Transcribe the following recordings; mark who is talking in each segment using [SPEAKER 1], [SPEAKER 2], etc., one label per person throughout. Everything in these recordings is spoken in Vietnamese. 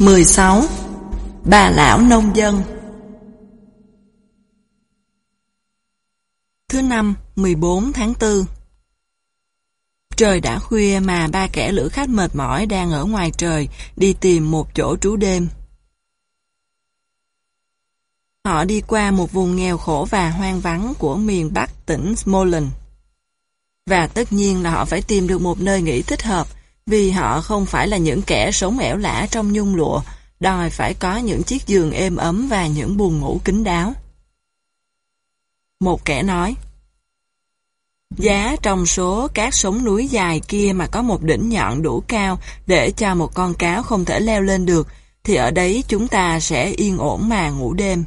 [SPEAKER 1] 16. Bà lão nông dân Thứ năm, 14 tháng 4 Trời đã khuya mà ba kẻ lữ khách mệt mỏi đang ở ngoài trời đi tìm một chỗ trú đêm. Họ đi qua một vùng nghèo khổ và hoang vắng của miền Bắc tỉnh Smolensk. Và tất nhiên là họ phải tìm được một nơi nghỉ thích hợp vì họ không phải là những kẻ sống ẻo lả trong nhung lụa, đòi phải có những chiếc giường êm ấm và những buồng ngủ kín đáo. Một kẻ nói, Giá trong số các sống núi dài kia mà có một đỉnh nhọn đủ cao để cho một con cáo không thể leo lên được, thì ở đấy chúng ta sẽ yên ổn mà ngủ đêm.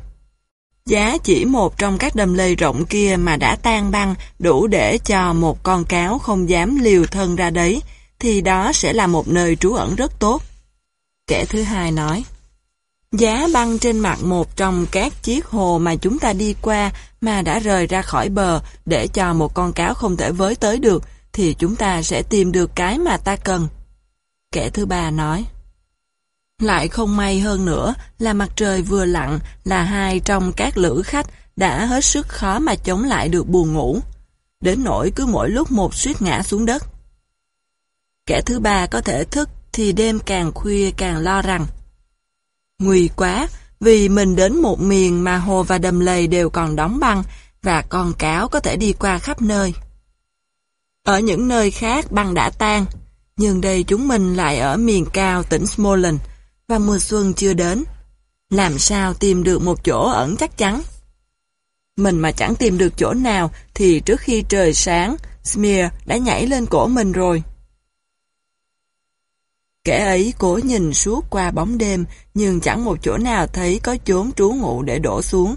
[SPEAKER 1] Giá chỉ một trong các đầm lầy rộng kia mà đã tan băng đủ để cho một con cáo không dám liều thân ra đấy, thì đó sẽ là một nơi trú ẩn rất tốt. Kẻ thứ hai nói, Giá băng trên mặt một trong các chiếc hồ mà chúng ta đi qua mà đã rời ra khỏi bờ để cho một con cáo không thể với tới được, thì chúng ta sẽ tìm được cái mà ta cần. Kẻ thứ ba nói, Lại không may hơn nữa là mặt trời vừa lặn là hai trong các lữ khách đã hết sức khó mà chống lại được buồn ngủ. Đến nỗi cứ mỗi lúc một suýt ngã xuống đất. Kẻ thứ ba có thể thức thì đêm càng khuya càng lo rằng Nguy quá, vì mình đến một miền mà hồ và đầm lầy đều còn đóng băng và con cáo có thể đi qua khắp nơi. Ở những nơi khác băng đã tan, nhưng đây chúng mình lại ở miền cao tỉnh Smolensk và mùa xuân chưa đến. Làm sao tìm được một chỗ ẩn chắc chắn? Mình mà chẳng tìm được chỗ nào thì trước khi trời sáng, Smear đã nhảy lên cổ mình rồi. Kẻ ấy cố nhìn suốt qua bóng đêm, nhưng chẳng một chỗ nào thấy có chốn trú ngụ để đổ xuống.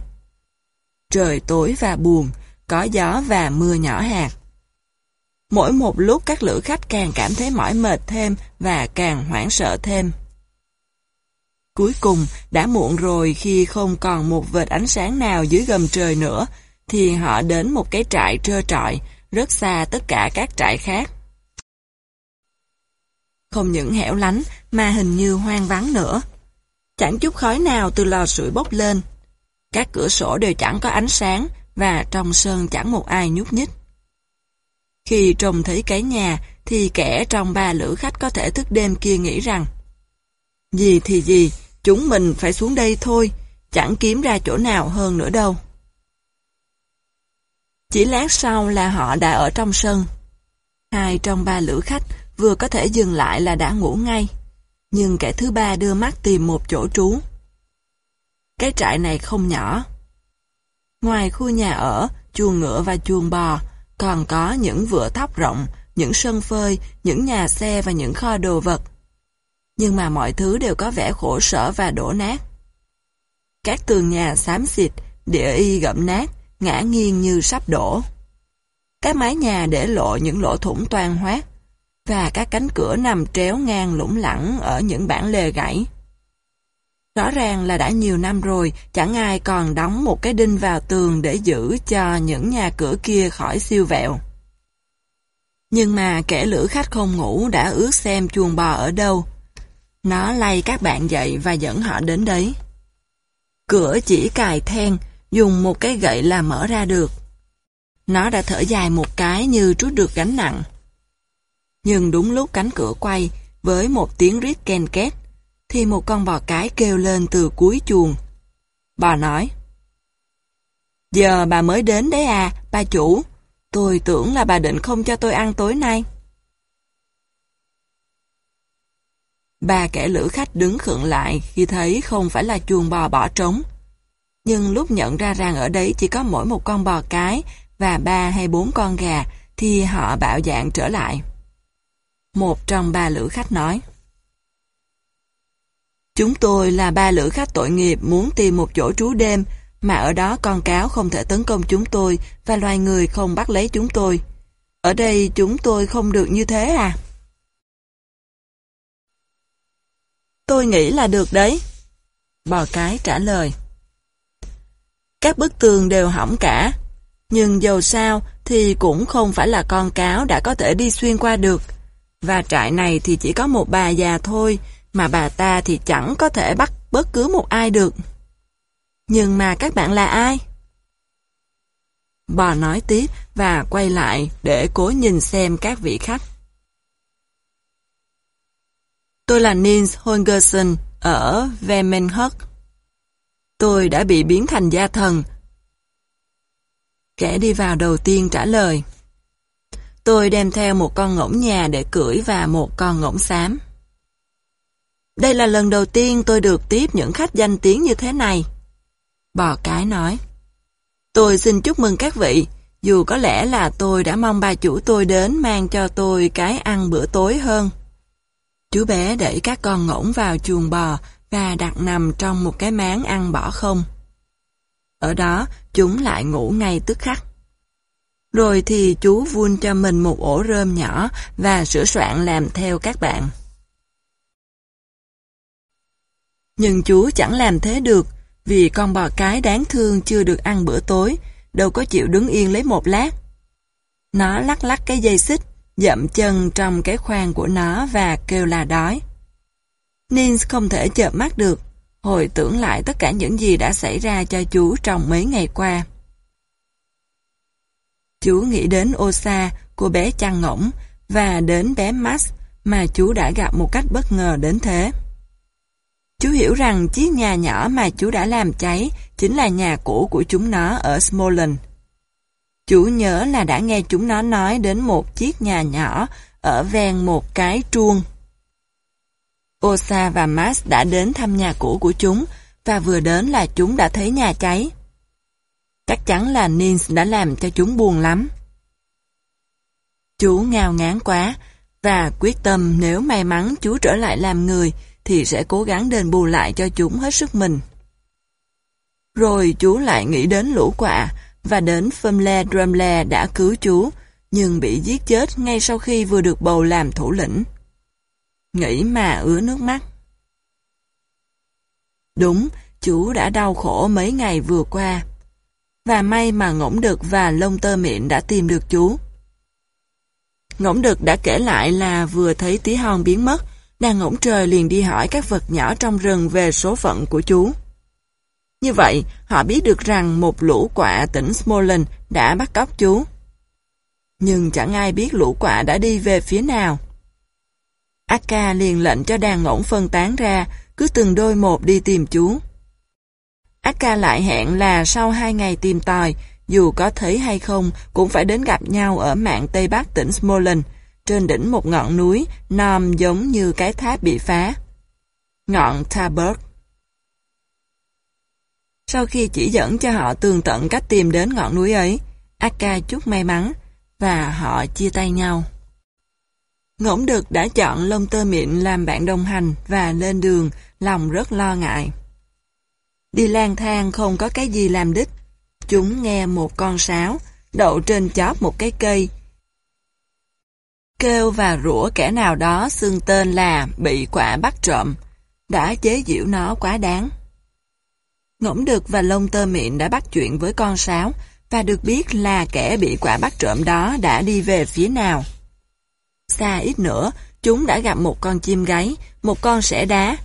[SPEAKER 1] Trời tối và buồn, có gió và mưa nhỏ hạt. Mỗi một lúc các lữ khách càng cảm thấy mỏi mệt thêm và càng hoảng sợ thêm. Cuối cùng, đã muộn rồi khi không còn một vệt ánh sáng nào dưới gầm trời nữa, thì họ đến một cái trại trơ trọi, rất xa tất cả các trại khác. Không những hẻo lánh mà hình như hoang vắng nữa. Chẳng chút khói nào từ lò sưởi bốc lên. Các cửa sổ đều chẳng có ánh sáng và trong sân chẳng một ai nhúc nhích. Khi trông thấy cái nhà thì kẻ trong ba lữ khách có thể thức đêm kia nghĩ rằng Gì thì gì, chúng mình phải xuống đây thôi, chẳng kiếm ra chỗ nào hơn nữa đâu. Chỉ lát sau là họ đã ở trong sân. Hai trong ba lữ khách vừa có thể dừng lại là đã ngủ ngay. Nhưng kẻ thứ ba đưa mắt tìm một chỗ trú. Cái trại này không nhỏ. Ngoài khu nhà ở, chuồng ngựa và chuồng bò, còn có những vựa thóc rộng, những sân phơi, những nhà xe và những kho đồ vật. Nhưng mà mọi thứ đều có vẻ khổ sở và đổ nát. Các tường nhà xám xịt, địa y gậm nát, ngã nghiêng như sắp đổ. Các mái nhà để lộ những lỗ thủng toan hoát, và các cánh cửa nằm tréo ngang lủng lẳng ở những bản lề gãy. Rõ ràng là đã nhiều năm rồi, chẳng ai còn đóng một cái đinh vào tường để giữ cho những nhà cửa kia khỏi siêu vẹo. Nhưng mà kẻ lữ khách không ngủ đã ước xem chuồng bò ở đâu. Nó lay các bạn dậy và dẫn họ đến đấy. Cửa chỉ cài then, dùng một cái gậy là mở ra được. Nó đã thở dài một cái như trút được gánh nặng. Nhưng đúng lúc cánh cửa quay, với một tiếng rít ken két, thì một con bò cái kêu lên từ cuối chuồng. Bà nói, Giờ bà mới đến đấy à, bà chủ. Tôi tưởng là bà định không cho tôi ăn tối nay. Ba kẻ lữ khách đứng khựng lại khi thấy không phải là chuồng bò bỏ trống. Nhưng lúc nhận ra rằng ở đấy chỉ có mỗi một con bò cái và ba hay bốn con gà thì họ bạo dạng trở lại. Một trong ba lữ khách nói. Chúng tôi là ba lữ khách tội nghiệp muốn tìm một chỗ trú đêm, mà ở đó con cáo không thể tấn công chúng tôi và loài người không bắt lấy chúng tôi. Ở đây chúng tôi không được như thế à? Tôi nghĩ là được đấy. Bò cái trả lời. Các bức tường đều hỏng cả, nhưng dầu sao thì cũng không phải là con cáo đã có thể đi xuyên qua được. Và trại này thì chỉ có một bà già thôi, mà bà ta thì chẳng có thể bắt bất cứ một ai được. Nhưng mà các bạn là ai? Bò nói tiếp và quay lại để cố nhìn xem các vị khách. Tôi là Nils Holgersen ở Vemenhut. Tôi đã bị biến thành gia thần. Kẻ đi vào đầu tiên trả lời. Tôi đem theo một con ngỗng nhà để cưỡi và một con ngỗng xám. Đây là lần đầu tiên tôi được tiếp những khách danh tiếng như thế này. Bò cái nói. Tôi xin chúc mừng các vị, dù có lẽ là tôi đã mong bà chủ tôi đến mang cho tôi cái ăn bữa tối hơn. Chú bé đẩy các con ngỗng vào chuồng bò và đặt nằm trong một cái máng ăn bỏ không. Ở đó, chúng lại ngủ ngay tức khắc. Rồi thì chú vun cho mình một ổ rơm nhỏ và sửa soạn làm theo các bạn. Nhưng chú chẳng làm thế được, vì con bò cái đáng thương chưa được ăn bữa tối, đâu có chịu đứng yên lấy một lát. Nó lắc lắc cái dây xích, dậm chân trong cái khoang của nó và kêu là đói. Nins không thể chợp mắt được, hồi tưởng lại tất cả những gì đã xảy ra cho chú trong mấy ngày qua. Chú nghĩ đến Osa, cô bé chăn ngỗng, và đến bé Max mà chú đã gặp một cách bất ngờ đến thế. Chú hiểu rằng chiếc nhà nhỏ mà chú đã làm cháy chính là nhà cũ của chúng nó ở Smolensk. Chú nhớ là đã nghe chúng nó nói đến một chiếc nhà nhỏ ở ven một cái truông. Osa và Max đã đến thăm nhà cũ của chúng và vừa đến là chúng đã thấy nhà cháy. Chắc chắn là Nils đã làm cho chúng buồn lắm. Chú ngao ngán quá và quyết tâm nếu may mắn chú trở lại làm người thì sẽ cố gắng đền bù lại cho chúng hết sức mình. Rồi chú lại nghĩ đến lũ quạ và đến Fumle Drumle đã cứu chú, nhưng bị giết chết ngay sau khi vừa được bầu làm thủ lĩnh. Nghĩ mà ứa nước mắt. Đúng, chú đã đau khổ mấy ngày vừa qua. Và may mà ngỗng đực và lông tơ miệng đã tìm được chú. Ngỗng đực đã kể lại là vừa thấy tí hon biến mất, đàn ngỗng trời liền đi hỏi các vật nhỏ trong rừng về số phận của chú. Như vậy, họ biết được rằng một lũ quạ tỉnh Smolensk đã bắt cóc chú. Nhưng chẳng ai biết lũ quạ đã đi về phía nào. Akka liền lệnh cho đàn ngỗng phân tán ra, cứ từng đôi một đi tìm chú. Akka lại hẹn là sau hai ngày tìm tòi, dù có thấy hay không cũng phải đến gặp nhau ở mạng Tây Bắc tỉnh Smolensk, trên đỉnh một ngọn núi, nom giống như cái tháp bị phá. Ngọn Taberg. Sau khi chỉ dẫn cho họ tường tận cách tìm đến ngọn núi ấy, Akka chúc may mắn, và họ chia tay nhau. Ngỗng đực đã chọn lông tơ mịn làm bạn đồng hành và lên đường, lòng rất lo ngại. Đi lang thang không có cái gì làm đích. Chúng nghe một con sáo, đậu trên chóp một cái cây, kêu và rủa kẻ nào đó xưng tên là bị quả bắt trộm, đã chế giễu nó quá đáng. Ngỗng đực và lông tơ miệng đã bắt chuyện với con sáo và được biết là kẻ bị quả bắt trộm đó đã đi về phía nào. Xa ít nữa, chúng đã gặp một con chim gáy, một con sẻ đá,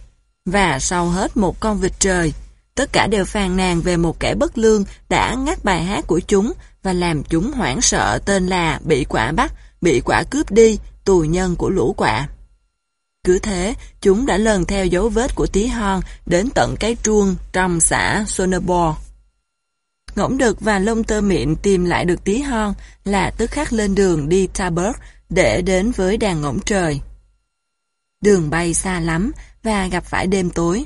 [SPEAKER 1] và sau hết một con vịt trời. Tất cả đều phàn nàn về một kẻ bất lương đã ngắt bài hát của chúng và làm chúng hoảng sợ tên là bị quả bắt bị quả cướp đi, tù nhân của lũ quạ. Cứ thế, chúng đã lần theo dấu vết của tí hon đến tận cái truông trong xã Sonneborg. Ngỗng đực và lông tơ miệng tìm lại được tí hon là tức khắc lên đường đi Taberg để đến với đàn ngỗng trời. Đường bay xa lắm và gặp phải đêm tối.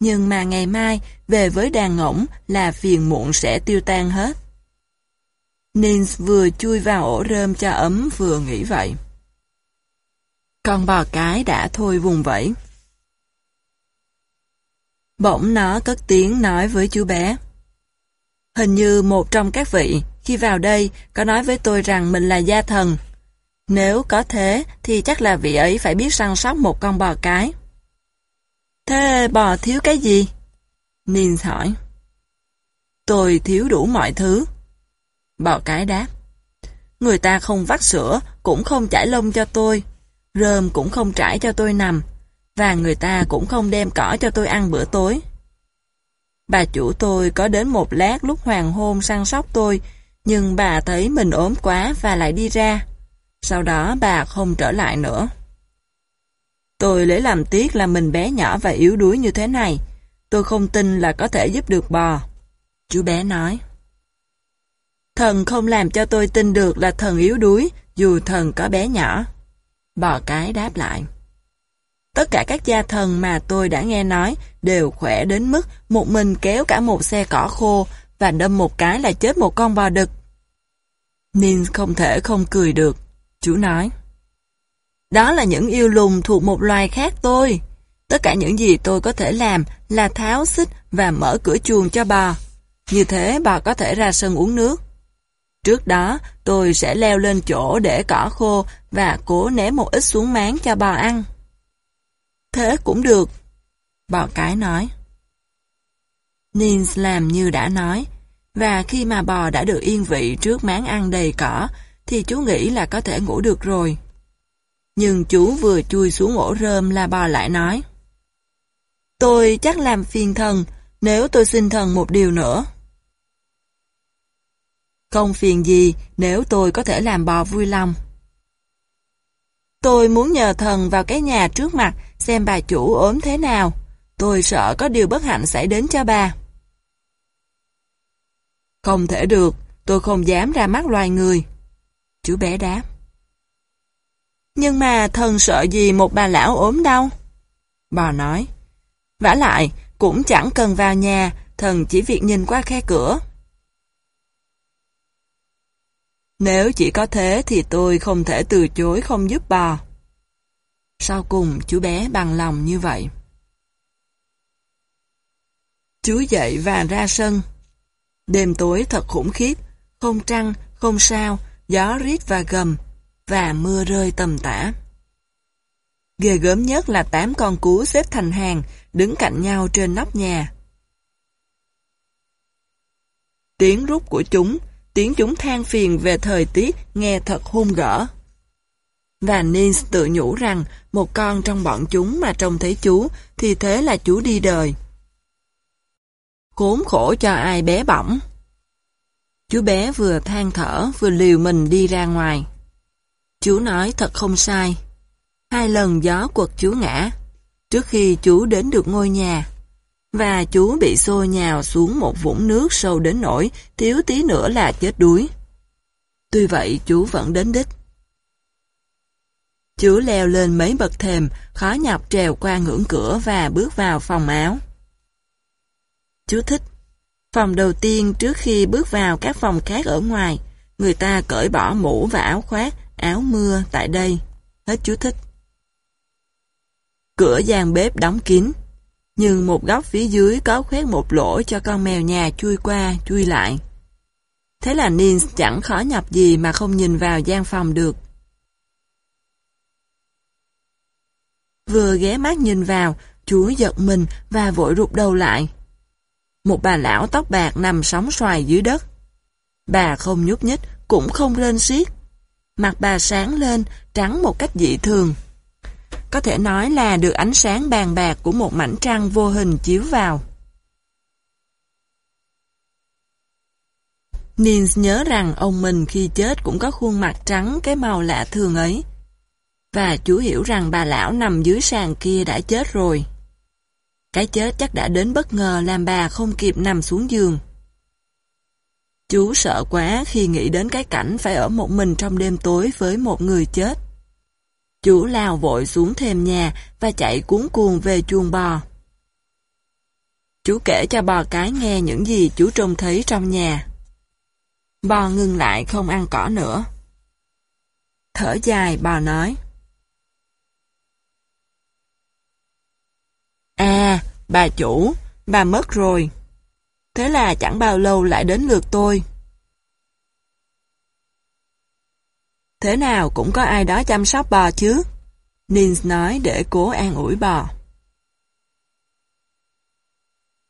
[SPEAKER 1] Nhưng mà ngày mai về với đàn ngỗng là phiền muộn sẽ tiêu tan hết. Nins vừa chui vào ổ rơm cho ấm vừa nghĩ vậy. Con bò cái đã thôi vùng vẫy. Bỗng nó cất tiếng nói với chú bé. Hình như một trong các vị, khi vào đây, có nói với tôi rằng mình là gia thần. Nếu có thế, thì chắc là vị ấy phải biết săn sóc một con bò cái. Thế bò thiếu cái gì? Nins hỏi. Tôi thiếu đủ mọi thứ. Bò cái đáp. Người ta không vắt sữa, cũng không chải lông cho tôi. Rơm cũng không trải cho tôi nằm. và người ta cũng không đem cỏ cho tôi ăn bữa tối. Bà chủ tôi có đến một lát lúc hoàng hôn săn sóc tôi, nhưng bà thấy mình ốm quá và lại đi ra. Sau đó bà không trở lại nữa. Tôi lấy làm tiếc là mình bé nhỏ và yếu đuối như thế này. Tôi không tin là có thể giúp được bò. Chú bé nói. Thần không làm cho tôi tin được là thần yếu đuối, dù thần có bé nhỏ. Bò cái đáp lại. Tất cả các gia thần mà tôi đã nghe nói đều khỏe đến mức một mình kéo cả một xe cỏ khô và đâm một cái là chết một con bò đực. Nin không thể không cười được. Chú nói. Đó là những yêu lùng thuộc một loài khác tôi. Tất cả những gì tôi có thể làm là tháo xích và mở cửa chuồng cho bò. Như thế bò có thể ra sân uống nước. Trước đó, tôi sẽ leo lên chỗ để cỏ khô và cố ném một ít xuống máng cho bò ăn. Thế cũng được. Bò cái nói. Nins làm như đã nói, và khi mà bò đã được yên vị trước máng ăn đầy cỏ, thì chú nghĩ là có thể ngủ được rồi. Nhưng chú vừa chui xuống ổ rơm là bò lại nói. Tôi chắc làm phiền thần nếu tôi xin thần một điều nữa. Không phiền gì nếu tôi có thể làm bò vui lòng. Tôi muốn nhờ thần vào cái nhà trước mặt xem bà chủ ốm thế nào. Tôi sợ có điều bất hạnh xảy đến cho bà. Không thể được, tôi không dám ra mắt loài người. Chú bé đáp. Nhưng mà thần sợ gì một bà lão ốm đâu? Bò nói. vả lại, cũng chẳng cần vào nhà, thần chỉ việc nhìn qua khe cửa. Nếu chỉ có thế thì tôi không thể từ chối không giúp bò. Sau cùng chú bé bằng lòng như vậy. Chú dậy và ra sân. Đêm tối thật khủng khiếp, không trăng, không sao, gió rít và gầm, và mưa rơi tầm tã. Ghê gớm nhất là tám con cú xếp thành hàng, đứng cạnh nhau trên nóc nhà. Tiếng rút của chúng, tiếng chúng than phiền về thời tiết nghe thật hung gỡ. Và Nils tự nhủ rằng một con trong bọn chúng mà trông thấy chú thì thế là chú đi đời. Khốn khổ cho ai bé bỏng. Chú bé vừa than thở vừa liều mình đi ra ngoài. Chú nói thật không sai. Hai lần gió quật chú ngã, trước khi chú đến được ngôi nhà. Và chú bị xô nhào xuống một vũng nước sâu đến nỗi thiếu tí nữa là chết đuối. Tuy vậy chú vẫn đến đích. Chú leo lên mấy bậc thềm, khó nhọc trèo qua ngưỡng cửa và bước vào phòng áo. Chú thích. Phòng đầu tiên trước khi bước vào các phòng khác ở ngoài, người ta cởi bỏ mũ và áo khoác, áo mưa tại đây. Hết chú thích. Cửa gian bếp đóng kín, nhưng một góc phía dưới có khoét một lỗ cho con mèo nhà chui qua, chui lại. Thế là Nins chẳng khó nhọc gì mà không nhìn vào gian phòng được. Vừa ghé mắt nhìn vào, chú giật mình và vội rụt đầu lại. Một bà lão tóc bạc nằm sóng xoài dưới đất. Bà không nhúc nhích, cũng không lên xiết. Mặt bà sáng lên, trắng một cách dị thường. Có thể nói là được ánh sáng bàn bạc của một mảnh trăng vô hình chiếu vào. Nins nhớ rằng ông mình khi chết cũng có khuôn mặt trắng cái màu lạ thường ấy. Và chú hiểu rằng bà lão nằm dưới sàn kia đã chết rồi. Cái chết chắc đã đến bất ngờ làm bà không kịp nằm xuống giường. Chú sợ quá khi nghĩ đến cái cảnh phải ở một mình trong đêm tối với một người chết. Chú lao vội xuống thềm nhà và chạy cuốn cuồng về chuồng bò. Chú kể cho bò cái nghe những gì chú trông thấy trong nhà. Bò ngừng lại không ăn cỏ nữa. Thở dài bò nói. À, bà chủ, bà mất rồi. Thế là chẳng bao lâu lại đến lượt tôi. Thế nào cũng có ai đó chăm sóc bò chứ? Nins nói để cố an ủi bò.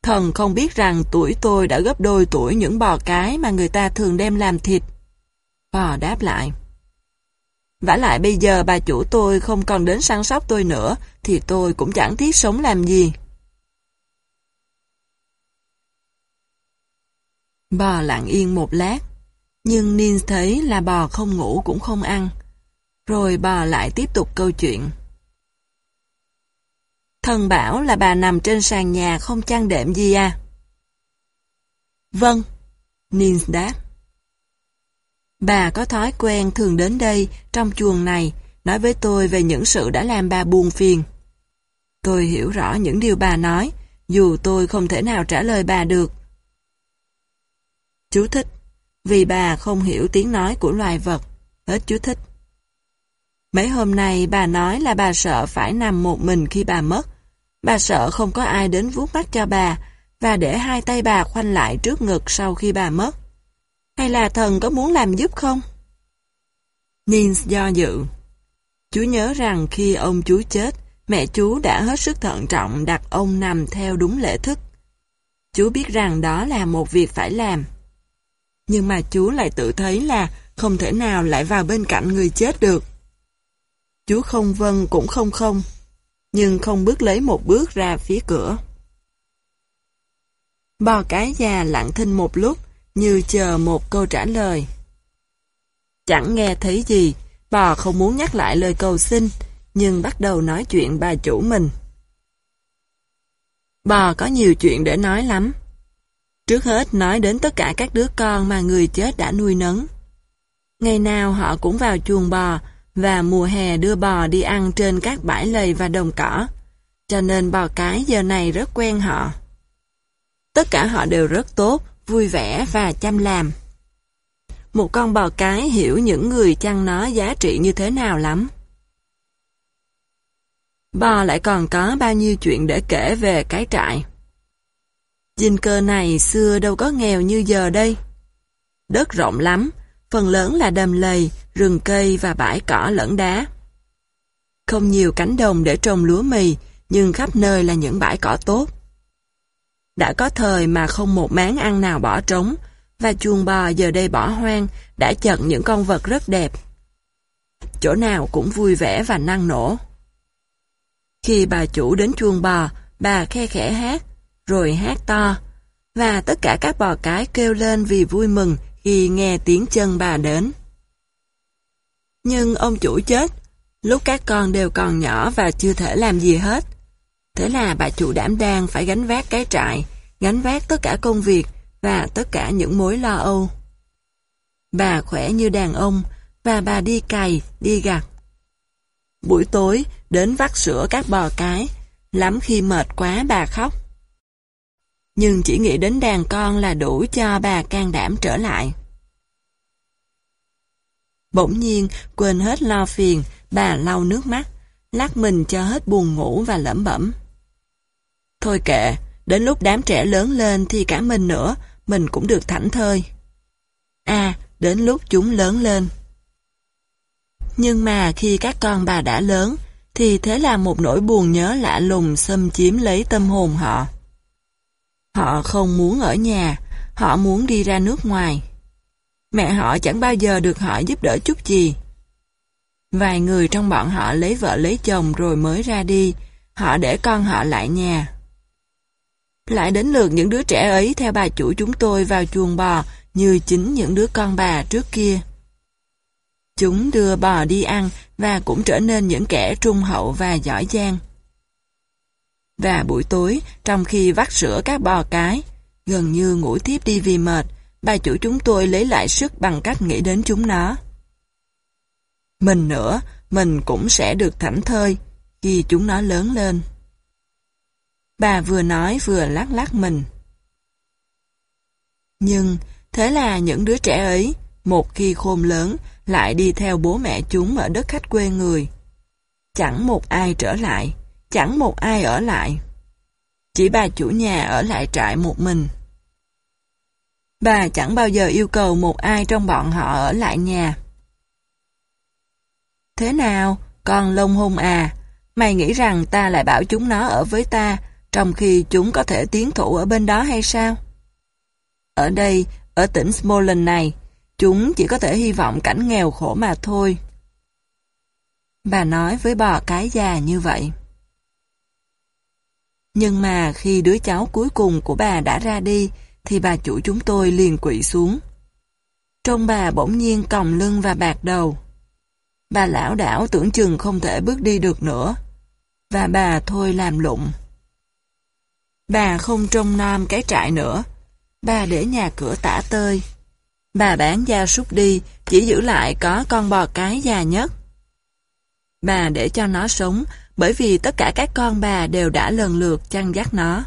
[SPEAKER 1] Thần không biết rằng tuổi tôi đã gấp đôi tuổi những bò cái mà người ta thường đem làm thịt. Bò đáp lại. vả lại bây giờ bà chủ tôi không còn đến săn sóc tôi nữa, thì tôi cũng chẳng thiết sống làm gì. Bò lặng yên một lát, nhưng Nins thấy là bò không ngủ cũng không ăn. Rồi bò lại tiếp tục câu chuyện. Thần bảo là bà nằm trên sàn nhà không chăn đệm gì à? Vâng, Nins đáp. Bà có thói quen thường đến đây, trong chuồng này, nói với tôi về những sự đã làm bà buồn phiền. Tôi hiểu rõ những điều bà nói, dù tôi không thể nào trả lời bà được. Chú thích, vì bà không hiểu tiếng nói của loài vật. Hết chú thích. Mấy hôm nay bà nói là bà sợ phải nằm một mình khi bà mất. Bà sợ không có ai đến vuốt mắt cho bà và để hai tay bà khoanh lại trước ngực sau khi bà mất. Hay là thần có muốn làm giúp không? Nins do dự. Chú nhớ rằng khi ông chú chết, mẹ chú đã hết sức thận trọng đặt ông nằm theo đúng lễ thức. Chú biết rằng đó là một việc phải làm. Nhưng mà chú lại tự thấy là không thể nào lại vào bên cạnh người chết được. Chú không vâng cũng không không, nhưng không bước lấy một bước ra phía cửa. Bò cái già lặng thinh một lúc, như chờ một câu trả lời. Chẳng nghe thấy gì, bò không muốn nhắc lại lời cầu xin, nhưng bắt đầu nói chuyện bà chủ mình. Bò có nhiều chuyện để nói lắm. Trước hết nói đến tất cả các đứa con mà người chết đã nuôi nấng. Ngày nào họ cũng vào chuồng bò và mùa hè đưa bò đi ăn trên các bãi lầy và đồng cỏ, cho nên bò cái giờ này rất quen họ. Tất cả họ đều rất tốt, vui vẻ và chăm làm. Một con bò cái hiểu những người chăn nó giá trị như thế nào lắm. Bò lại còn có bao nhiêu chuyện để kể về cái trại. Dinh cơ này xưa đâu có nghèo như giờ đây. Đất rộng lắm, phần lớn là đầm lầy, rừng cây và bãi cỏ lẫn đá. Không nhiều cánh đồng để trồng lúa mì, nhưng khắp nơi là những bãi cỏ tốt. Đã có thời mà không một máng ăn nào bỏ trống, và chuồng bò giờ đây bỏ hoang, đã chật những con vật rất đẹp. Chỗ nào cũng vui vẻ và năng nổ. Khi bà chủ đến chuồng bò, bà khe khẽ hát, rồi hát to, và tất cả các bò cái kêu lên vì vui mừng khi nghe tiếng chân bà đến. Nhưng ông chủ chết, lúc các con đều còn nhỏ và chưa thể làm gì hết. Thế là bà chủ đảm đang phải gánh vác cái trại, gánh vác tất cả công việc và tất cả những mối lo âu. Bà khỏe như đàn ông và bà đi cày, đi gặt. Buổi tối, đến vắt sữa các bò cái, lắm khi mệt quá bà khóc. Nhưng chỉ nghĩ đến đàn con là đủ cho bà can đảm trở lại. Bỗng nhiên, quên hết lo phiền, bà lau nước mắt, lắc mình cho hết buồn ngủ và lẩm bẩm. Thôi kệ, đến lúc đám trẻ lớn lên thì cả mình nữa, mình cũng được thảnh thơi. À, đến lúc chúng lớn lên. Nhưng mà khi các con bà đã lớn, thì thế là một nỗi buồn nhớ lạ lùng xâm chiếm lấy tâm hồn họ. Họ không muốn ở nhà, họ muốn đi ra nước ngoài. Mẹ họ chẳng bao giờ được họ giúp đỡ chút gì. Vài người trong bọn họ lấy vợ lấy chồng rồi mới ra đi, họ để con họ lại nhà. Lại đến lượt những đứa trẻ ấy theo bà chủ chúng tôi vào chuồng bò như chính những đứa con bà trước kia. Chúng đưa bò đi ăn và cũng trở nên những kẻ trung hậu và giỏi giang. Và buổi tối, trong khi vắt sữa các bò cái, gần như ngủ tiếp đi vì mệt, bà chủ chúng tôi lấy lại sức bằng cách nghĩ đến chúng nó. Mình nữa, mình cũng sẽ được thảnh thơi khi chúng nó lớn lên. Bà vừa nói vừa lắc lắc mình. Nhưng, thế là những đứa trẻ ấy, một khi khôn lớn, lại đi theo bố mẹ chúng ở đất khách quê người. Chẳng một ai trở lại, chẳng một ai ở lại. Chỉ bà chủ nhà ở lại trại một mình. Bà chẳng bao giờ yêu cầu một ai trong bọn họ ở lại nhà. Thế nào, con lông hung à, mày nghĩ rằng ta lại bảo chúng nó ở với ta, trong khi chúng có thể tiến thủ ở bên đó hay sao? Ở đây, ở tỉnh Smolensk này, chúng chỉ có thể hy vọng cảnh nghèo khổ mà thôi. Bà nói với bò cái già như vậy. Nhưng mà khi đứa cháu cuối cùng của bà đã ra đi, thì bà chủ chúng tôi liền quỵ xuống. Trông bà bỗng nhiên còng lưng và bạc đầu. Bà lão đảo tưởng chừng không thể bước đi được nữa. Và bà thôi làm lụng. Bà không trông nom cái trại nữa. Bà để nhà cửa tả tơi. Bà bán gia súc đi, chỉ giữ lại có con bò cái già nhất. Bà để cho nó sống, bởi vì tất cả các con bà đều đã lần lượt chăn dắt nó.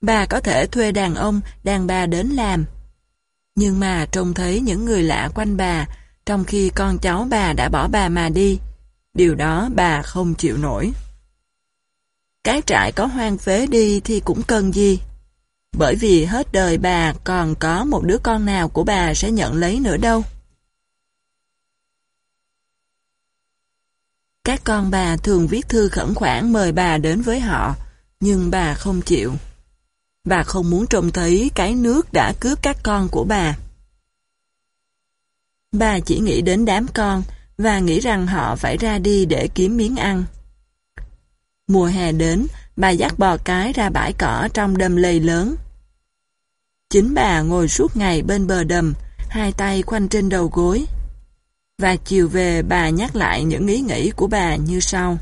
[SPEAKER 1] Bà có thể thuê đàn ông, đàn bà đến làm. Nhưng mà trông thấy những người lạ quanh bà, trong khi con cháu bà đã bỏ bà mà đi. Điều đó bà không chịu nổi. Cái trại có hoang phế đi thì cũng cần gì. Bởi vì hết đời bà còn có một đứa con nào của bà sẽ nhận lấy nữa đâu. Các con bà thường viết thư khẩn khoản mời bà đến với họ, nhưng bà không chịu. Bà không muốn trông thấy cái nước đã cướp các con của bà. Bà chỉ nghĩ đến đám con và nghĩ rằng họ phải ra đi để kiếm miếng ăn. Mùa hè đến, bà dắt bò cái ra bãi cỏ trong đầm lầy lớn. Chính bà ngồi suốt ngày bên bờ đầm, hai tay khoanh trên đầu gối. Và chiều về bà nhắc lại những ý nghĩ của bà như sau.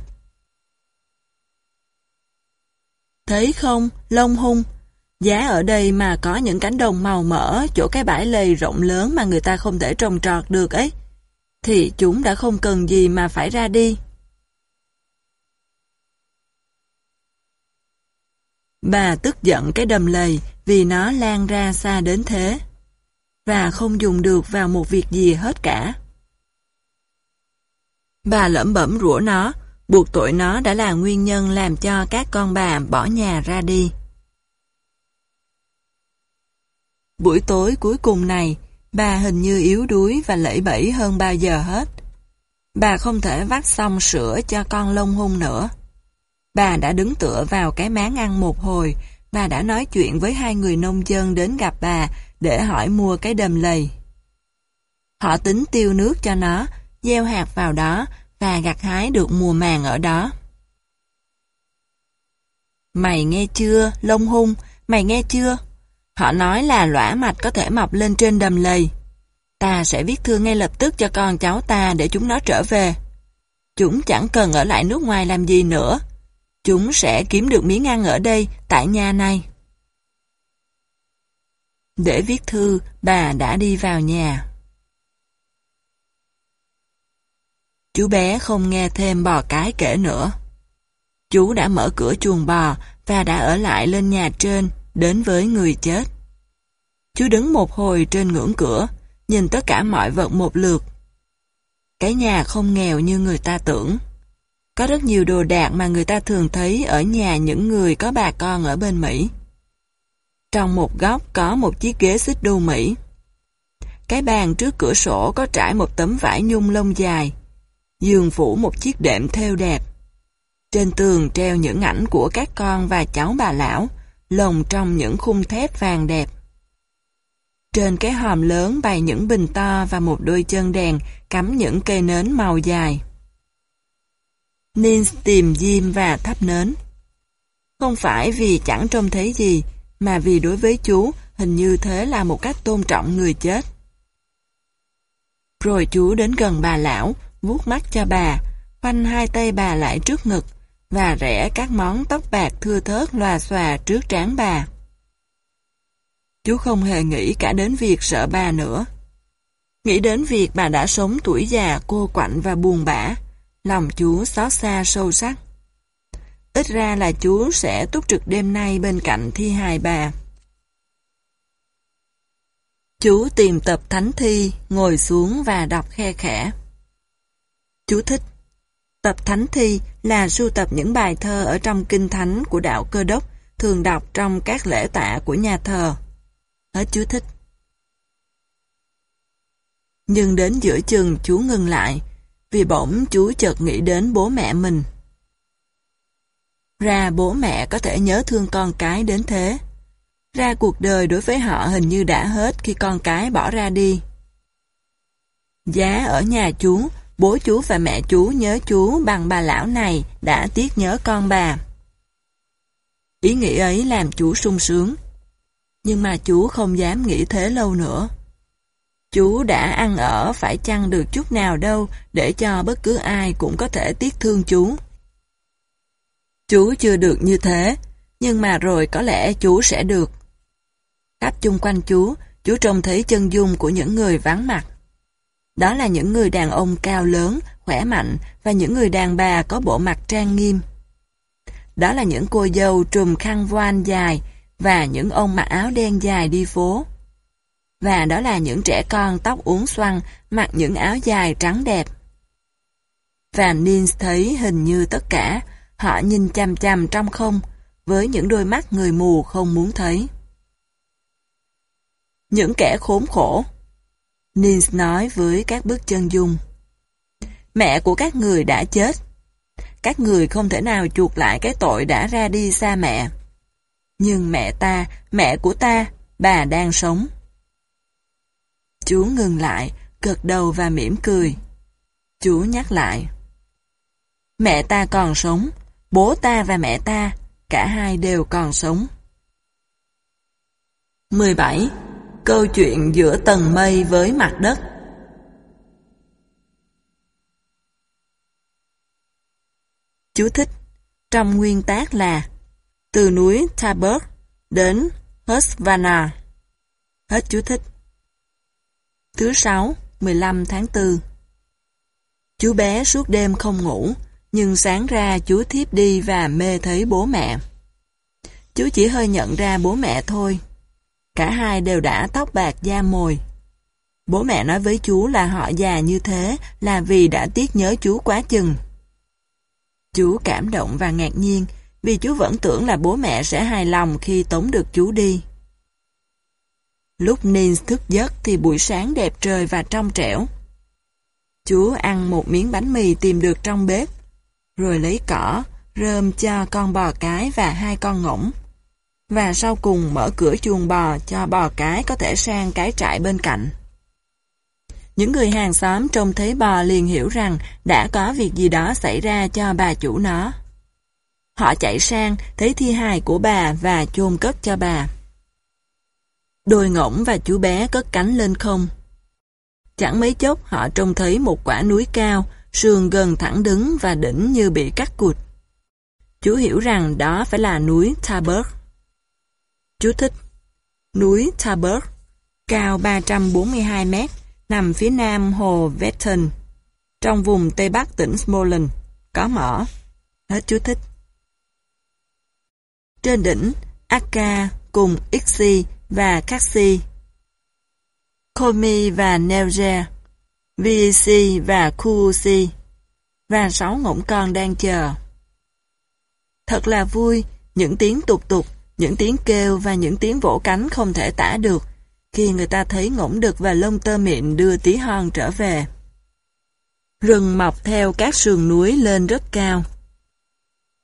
[SPEAKER 1] Thấy không, lông hung, giá ở đây mà có những cánh đồng màu mỡ chỗ cái bãi lầy rộng lớn mà người ta không thể trồng trọt được ấy, thì chúng đã không cần gì mà phải ra đi. Bà tức giận cái đầm lầy vì nó lan ra xa đến thế, và không dùng được vào một việc gì hết cả. Bà lẩm bẩm rủa nó, buộc tội nó đã là nguyên nhân làm cho các con bà bỏ nhà ra đi. Buổi tối cuối cùng này, bà hình như yếu đuối và lẫy bẫy hơn bao giờ hết. Bà không thể vắt xong sữa cho con lông hung nữa. Bà đã đứng tựa vào cái máng ăn một hồi, bà đã nói chuyện với hai người nông dân đến gặp bà để hỏi mua cái đầm lầy. Họ tính tiêu nước cho nó, gieo hạt vào đó và gặt hái được mùa màng ở đó. Mày nghe chưa, lông hung, mày nghe chưa? Họ nói là lõa mạch có thể mọc lên trên đầm lầy. Ta sẽ viết thư ngay lập tức cho con cháu ta để chúng nó trở về. Chúng chẳng cần ở lại nước ngoài làm gì nữa. Chúng sẽ kiếm được miếng ăn ở đây, tại nhà này. Để viết thư, bà đã đi vào nhà. Chú bé không nghe thêm bò cái kể nữa. Chú đã mở cửa chuồng bò và đã ở lại lên nhà trên, đến với người chết. Chú đứng một hồi trên ngưỡng cửa, nhìn tất cả mọi vật một lượt. Cái nhà không nghèo như người ta tưởng. Có rất nhiều đồ đạc mà người ta thường thấy ở nhà những người có bà con ở bên Mỹ. Trong một góc có một chiếc ghế xích đu Mỹ. Cái bàn trước cửa sổ có trải một tấm vải nhung lông dài. Giường phủ một chiếc đệm thêu đẹp. Trên tường treo những ảnh của các con và cháu bà lão, lồng trong những khung thép vàng đẹp. Trên cái hòm lớn bày những bình to và một đôi chân đèn cắm những cây nến màu dài. Nins tìm diêm và thắp nến. Không phải vì chẳng trông thấy gì, mà vì đối với chú, hình như thế là một cách tôn trọng người chết. Rồi chú đến gần bà lão, vuốt mắt cho bà, khoanh hai tay bà lại trước ngực, và rẽ các món tóc bạc thưa thớt loà xòa trước trán bà. Chú không hề nghĩ cả đến việc sợ bà nữa. Nghĩ đến việc bà đã sống tuổi già cô quạnh và buồn bã, lòng chú xót xa sâu sắc. Ít ra là chú sẽ túc trực đêm nay bên cạnh thi hài bà. Chú tìm tập thánh thi, ngồi xuống và đọc khe khẽ. Chú thích Tập thánh thi là sưu tập những bài thơ ở trong kinh thánh của đạo cơ đốc, thường đọc trong các lễ tạ của nhà thờ. Hết chú thích. Nhưng đến giữa chừng chú ngừng lại, vì bỗng chú chợt nghĩ đến bố mẹ mình. Ra bố mẹ có thể nhớ thương con cái đến thế. Ra cuộc đời đối với họ hình như đã hết khi con cái bỏ ra đi. Giá ở nhà chú, bố chú và mẹ chú nhớ chú bằng bà lão này đã tiếc nhớ con bà. Ý nghĩ ấy làm chú sung sướng. Nhưng mà chú không dám nghĩ thế lâu nữa. Chú đã ăn ở phải chăng được chút nào đâu để cho bất cứ ai cũng có thể tiếc thương chú. Chú chưa được như thế, nhưng mà rồi có lẽ chú sẽ được. Khắp chung quanh chú, chú trông thấy chân dung của những người vắng mặt. Đó là những người đàn ông cao lớn, khỏe mạnh và những người đàn bà có bộ mặt trang nghiêm. Đó là những cô dâu trùm khăn voan dài và những ông mặc áo đen dài đi phố. Và đó là những trẻ con tóc uốn xoăn mặc những áo dài trắng đẹp. Và Nins thấy hình như tất cả, họ nhìn chằm chằm trong không, với những đôi mắt người mù không muốn thấy. Những kẻ khốn khổ Nins nói với các bước chân dung. Mẹ của các người đã chết. Các người không thể nào chuộc lại cái tội đã ra đi xa mẹ. Nhưng mẹ ta, mẹ của ta, bà đang sống. Chú ngừng lại, gật đầu và mỉm cười. Chú nhắc lại. Mẹ ta còn sống, bố ta và mẹ ta, cả hai đều còn sống. 17. Câu chuyện giữa tầng mây với mặt đất Chú thích Trong nguyên tác là Từ núi Taberg đến Husvana Hết chú thích Thứ sáu, 15 tháng 4 Chú bé suốt đêm không ngủ, nhưng sáng ra chú thiếp đi và mê thấy bố mẹ. Chú chỉ hơi nhận ra bố mẹ thôi. Cả hai đều đã tóc bạc da mồi. Bố mẹ nói với chú là họ già như thế là vì đã tiếc nhớ chú quá chừng. Chú cảm động và ngạc nhiên vì chú vẫn tưởng là bố mẹ sẽ hài lòng khi tống được chú đi. Lúc Nins thức giấc thì buổi sáng đẹp trời và trong trẻo. Chú ăn một miếng bánh mì tìm được trong bếp, rồi lấy cỏ, rơm cho con bò cái và hai con ngỗng. Và sau cùng mở cửa chuồng bò cho bò cái có thể sang cái trại bên cạnh. Những người hàng xóm trông thấy bò liền hiểu rằng đã có việc gì đó xảy ra cho bà chủ nó. Họ chạy sang, thấy thi hài của bà và chôn cất cho bà. Đôi ngỗng và chú bé cất cánh lên không. Chẳng mấy chốc họ trông thấy một quả núi cao, sườn gần thẳng đứng và đỉnh như bị cắt cụt. Chú hiểu rằng đó phải là núi Taberg. Chú thích Núi Taberg, cao 342 mét, nằm phía nam hồ Vetten, trong vùng Tây Bắc tỉnh Smolensk, có mỏ. Hết chú thích. Trên đỉnh, Akka cùng Ixi và Kaxi, Komi và Nelge, VC và Kusi, và sáu ngỗng con đang chờ. Thật là vui, những tiếng tục tục, những tiếng kêu và những tiếng vỗ cánh không thể tả được khi người ta thấy ngỗng đực và lông tơ mịn đưa tí hon trở về. Rừng mọc theo các sườn núi lên rất cao.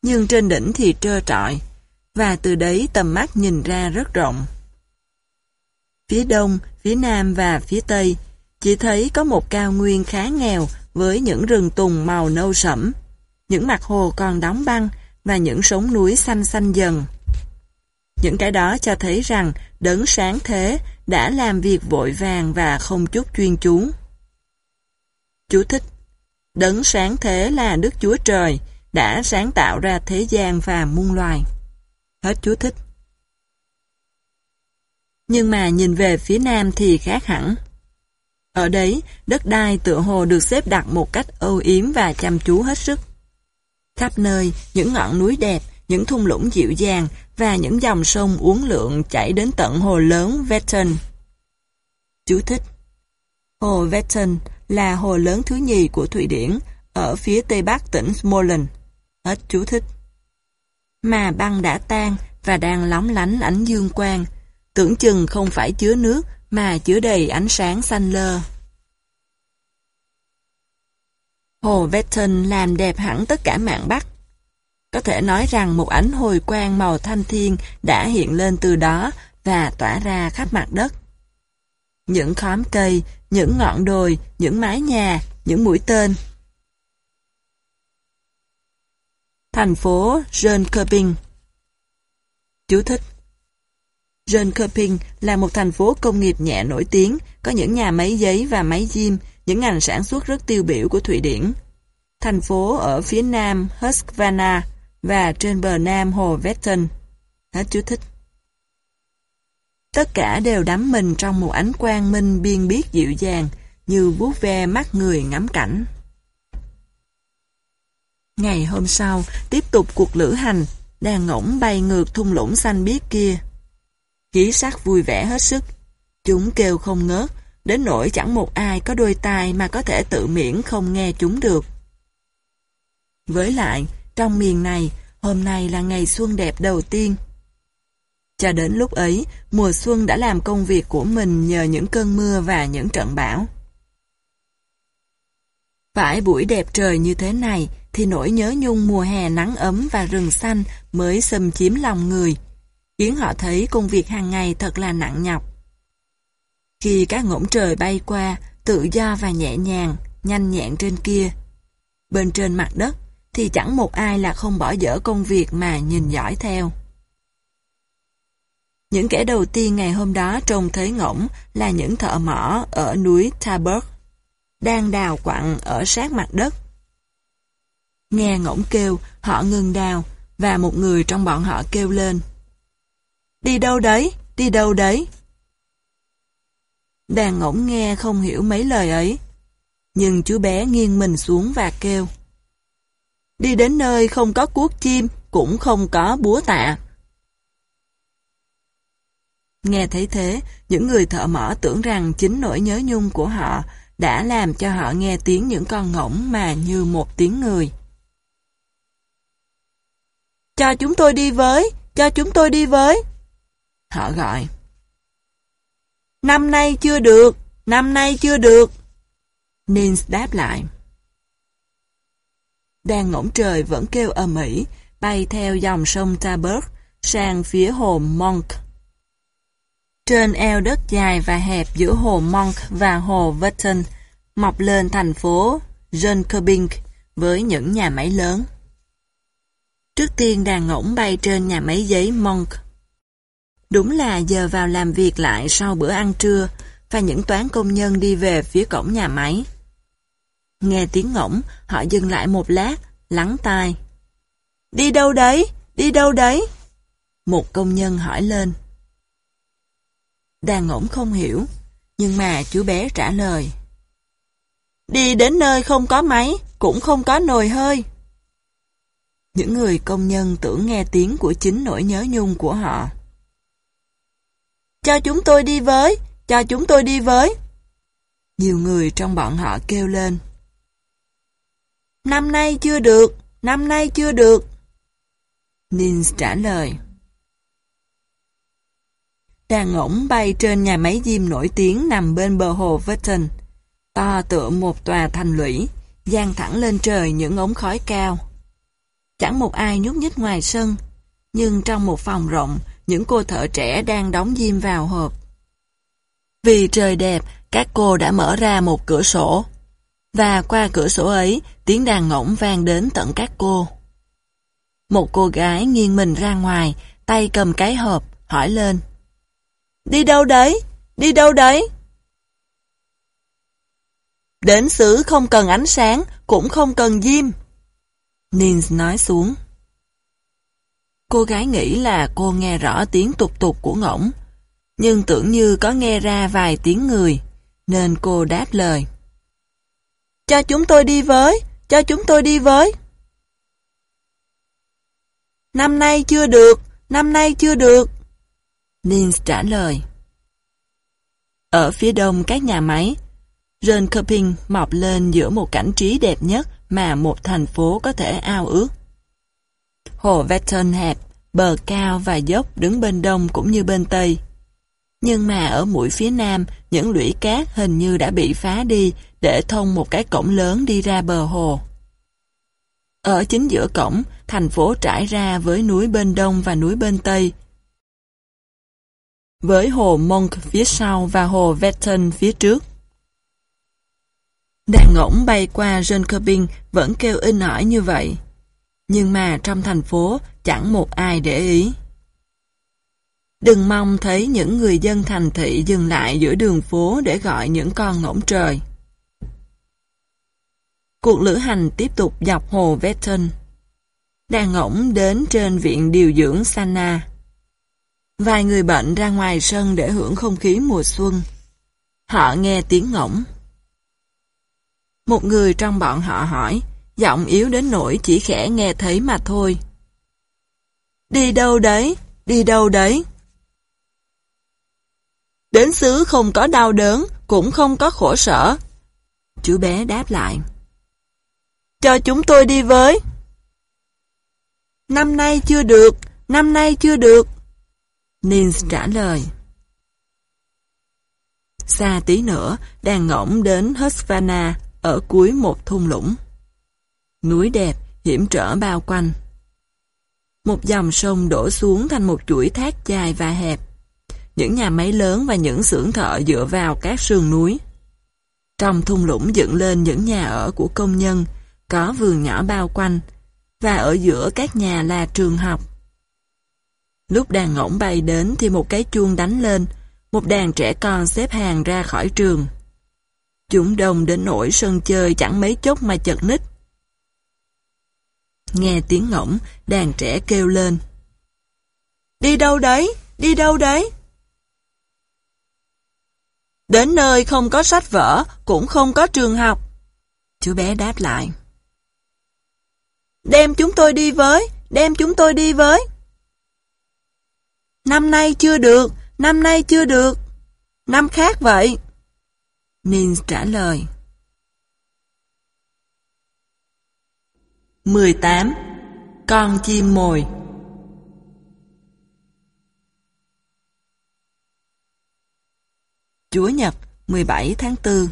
[SPEAKER 1] Nhưng trên đỉnh thì trơ trọi, và từ đấy tầm mắt nhìn ra rất rộng. Phía đông, phía nam và phía tây, chỉ thấy có một cao nguyên khá nghèo với những rừng tùng màu nâu sẫm, những mặt hồ còn đóng băng và những sống núi xanh xanh dần. Những cái đó cho thấy rằng đấng sáng thế đã làm việc vội vàng và không chút chuyên chú. Chú thích Đấng sáng thế là Đức Chúa Trời đã sáng tạo ra thế gian và muôn loài. Hết chú thích. Nhưng mà nhìn về phía nam thì khác hẳn. Ở đấy, đất đai tựa hồ được xếp đặt một cách âu yếm và chăm chú hết sức. Khắp nơi, những ngọn núi đẹp, những thung lũng dịu dàng và những dòng sông uốn lượn chảy đến tận hồ lớn Vetten. Chú thích Hồ Vetten là hồ lớn thứ nhì của Thụy Điển ở phía tây bắc tỉnh Smolensk. Hết chú thích. Mà băng đã tan và đang lóng lánh ánh dương quang, tưởng chừng không phải chứa nước mà chứa đầy ánh sáng xanh lơ. Hồ Vetten làm đẹp hẳn tất cả mạng Bắc. Có thể nói rằng một ánh hồi quang màu thanh thiên đã hiện lên từ đó và tỏa ra khắp mặt đất. Những khóm cây, những ngọn đồi, những mái nhà, những mũi tên. Thành phố Jönköping Chú thích Jönköping là một thành phố công nghiệp nhẹ nổi tiếng, có những nhà máy giấy và máy diêm, những ngành sản xuất rất tiêu biểu của Thụy Điển. Thành phố ở phía nam Husqvarna và trên bờ nam hồ Vetten. Hết chú thích. Tất cả đều đắm mình trong một ánh quang minh biên biết dịu dàng, như vuốt ve mắt người ngắm cảnh. Ngày hôm sau, tiếp tục cuộc lữ hành, đàn ngỗng bay ngược thung lũng xanh biếc kia. khí sắc vui vẻ hết sức. Chúng kêu không ngớt, đến nỗi chẳng một ai có đôi tai mà có thể tự miễn không nghe chúng được. Với lại, trong miền này, hôm nay là ngày xuân đẹp đầu tiên. Cho đến lúc ấy, mùa xuân đã làm công việc của mình nhờ những cơn mưa và những trận bão. Phải buổi đẹp trời như thế này, thì nỗi nhớ nhung mùa hè nắng ấm và rừng xanh mới xâm chiếm lòng người, khiến họ thấy công việc hàng ngày thật là nặng nhọc. Khi các ngỗng trời bay qua, tự do và nhẹ nhàng, nhanh nhẹn trên kia. Bên trên mặt đất, thì chẳng một ai là không bỏ dở công việc mà nhìn dõi theo. Những kẻ đầu tiên ngày hôm đó trông thấy ngỗng là những thợ mỏ ở núi Taberg, đang đào quặng ở sát mặt đất. Nghe ngỗng kêu, họ ngừng đào, và một người trong bọn họ kêu lên. Đi đâu đấy? Đi đâu đấy? Đàn ngỗng nghe không hiểu mấy lời ấy. Nhưng chú bé nghiêng mình xuống và kêu. Đi đến nơi không có cuốc chim, cũng không có búa tạ. Nghe thấy thế, những người thợ mỏ tưởng rằng chính nỗi nhớ nhung của họ đã làm cho họ nghe tiếng những con ngỗng mà như một tiếng người. Cho chúng tôi đi với, cho chúng tôi đi với. Họ gọi. Năm nay chưa được, năm nay chưa được. Nins đáp lại. Đàn ngỗng trời vẫn kêu ầm ĩ, bay theo dòng sông Taberg sang phía hồ Monk. Trên eo đất dài và hẹp giữa hồ Monk và hồ Vatten mọc lên thành phố Jönköping với những nhà máy lớn. Trước tiên đàn ngỗng bay trên nhà máy giấy Monk. Đúng là giờ vào làm việc lại sau bữa ăn trưa và những toán công nhân đi về phía cổng nhà máy. Nghe tiếng ngỗng, họ dừng lại một lát, lắng tai. Đi đâu đấy? Đi đâu đấy? Một công nhân hỏi lên. Đàn ngỗng không hiểu, nhưng mà chú bé trả lời. Đi đến nơi không có máy, cũng không có nồi hơi. Những người công nhân tưởng nghe tiếng của chính nỗi nhớ nhung của họ. Cho chúng tôi đi với, cho chúng tôi đi với. Nhiều người trong bọn họ kêu lên. Năm nay chưa được, năm nay chưa được. Nins trả lời. Đàn ngỗng bay trên nhà máy diêm nổi tiếng nằm bên bờ hồ Vetton, to tựa một tòa thành lũy, dang thẳng lên trời những ống khói cao. Chẳng một ai nhúc nhích ngoài sân, nhưng trong một phòng rộng, những cô thợ trẻ đang đóng diêm vào hộp. Vì trời đẹp, các cô đã mở ra một cửa sổ. Và qua cửa sổ ấy, tiếng đàn ngỗng vang đến tận các cô. Một cô gái nghiêng mình ra ngoài, tay cầm cái hộp, hỏi lên. Đi đâu đấy? Đi đâu đấy? Đến xứ không cần ánh sáng, cũng không cần diêm. Nins nói xuống. Cô gái nghĩ là cô nghe rõ tiếng tục tục của ngỗng, nhưng tưởng như có nghe ra vài tiếng người, nên cô đáp lời. Cho chúng tôi đi với, cho chúng tôi đi với. Năm nay chưa được, năm nay chưa được. Nins trả lời. Ở phía đông các nhà máy, Rönköping mọc lên giữa một cảnh trí đẹp nhất mà một thành phố có thể ao ước. Hồ Vetten hẹp, bờ cao và dốc đứng bên đông cũng như bên tây. Nhưng mà ở mũi phía nam, những lũy cát hình như đã bị phá đi để thông một cái cổng lớn đi ra bờ hồ. Ở chính giữa cổng, thành phố trải ra với núi bên đông và núi bên tây. với hồ Monk phía sau và hồ Vetten phía trước. Đàn ngỗng bay qua Jönköping vẫn kêu in ỏi như vậy. Nhưng mà trong thành phố chẳng một ai để ý. Đừng mong thấy những người dân thành thị dừng lại giữa đường phố để gọi những con ngỗng trời. Cuộc lữ hành tiếp tục dọc hồ Vetton. Đàn ngỗng đến trên viện điều dưỡng Sana. Vài người bệnh ra ngoài sân để hưởng không khí mùa xuân. Họ nghe tiếng ngỗng. Một người trong bọn họ hỏi, giọng yếu đến nỗi chỉ khẽ nghe thấy mà thôi. Đi đâu đấy? Đi đâu đấy? Đến xứ không có đau đớn, cũng không có khổ sở. Chú bé đáp lại. Cho chúng tôi đi với. Năm nay chưa được, năm nay chưa được. Nins trả lời. Xa tí nữa, đàn ngỗng đến Husqvarna ở cuối một thung lũng. Núi đẹp, hiểm trở bao quanh. Một dòng sông đổ xuống thành một chuỗi thác dài và hẹp. Những nhà máy lớn và những xưởng thợ dựa vào các sườn núi. Trong thung lũng dựng lên những nhà ở của công nhân, có vườn nhỏ bao quanh, và ở giữa các nhà là trường học. Lúc đàn ngỗng bay đến thì một cái chuông đánh lên, một đàn trẻ con xếp hàng ra khỏi trường. Chúng đông đến nỗi sân chơi chẳng mấy chốc mà chật ních. Nghe tiếng ngỗng, đàn trẻ kêu lên. Đi đâu đấy? Đi đâu đấy? Đến nơi không có sách vở, cũng không có trường học. Chú bé đáp lại. Đem chúng tôi đi với, đem chúng tôi đi với. Năm nay chưa được, năm nay chưa được. Năm khác vậy. Nins trả lời. 18. Con chim mồi Chúa Nhật 17 tháng 4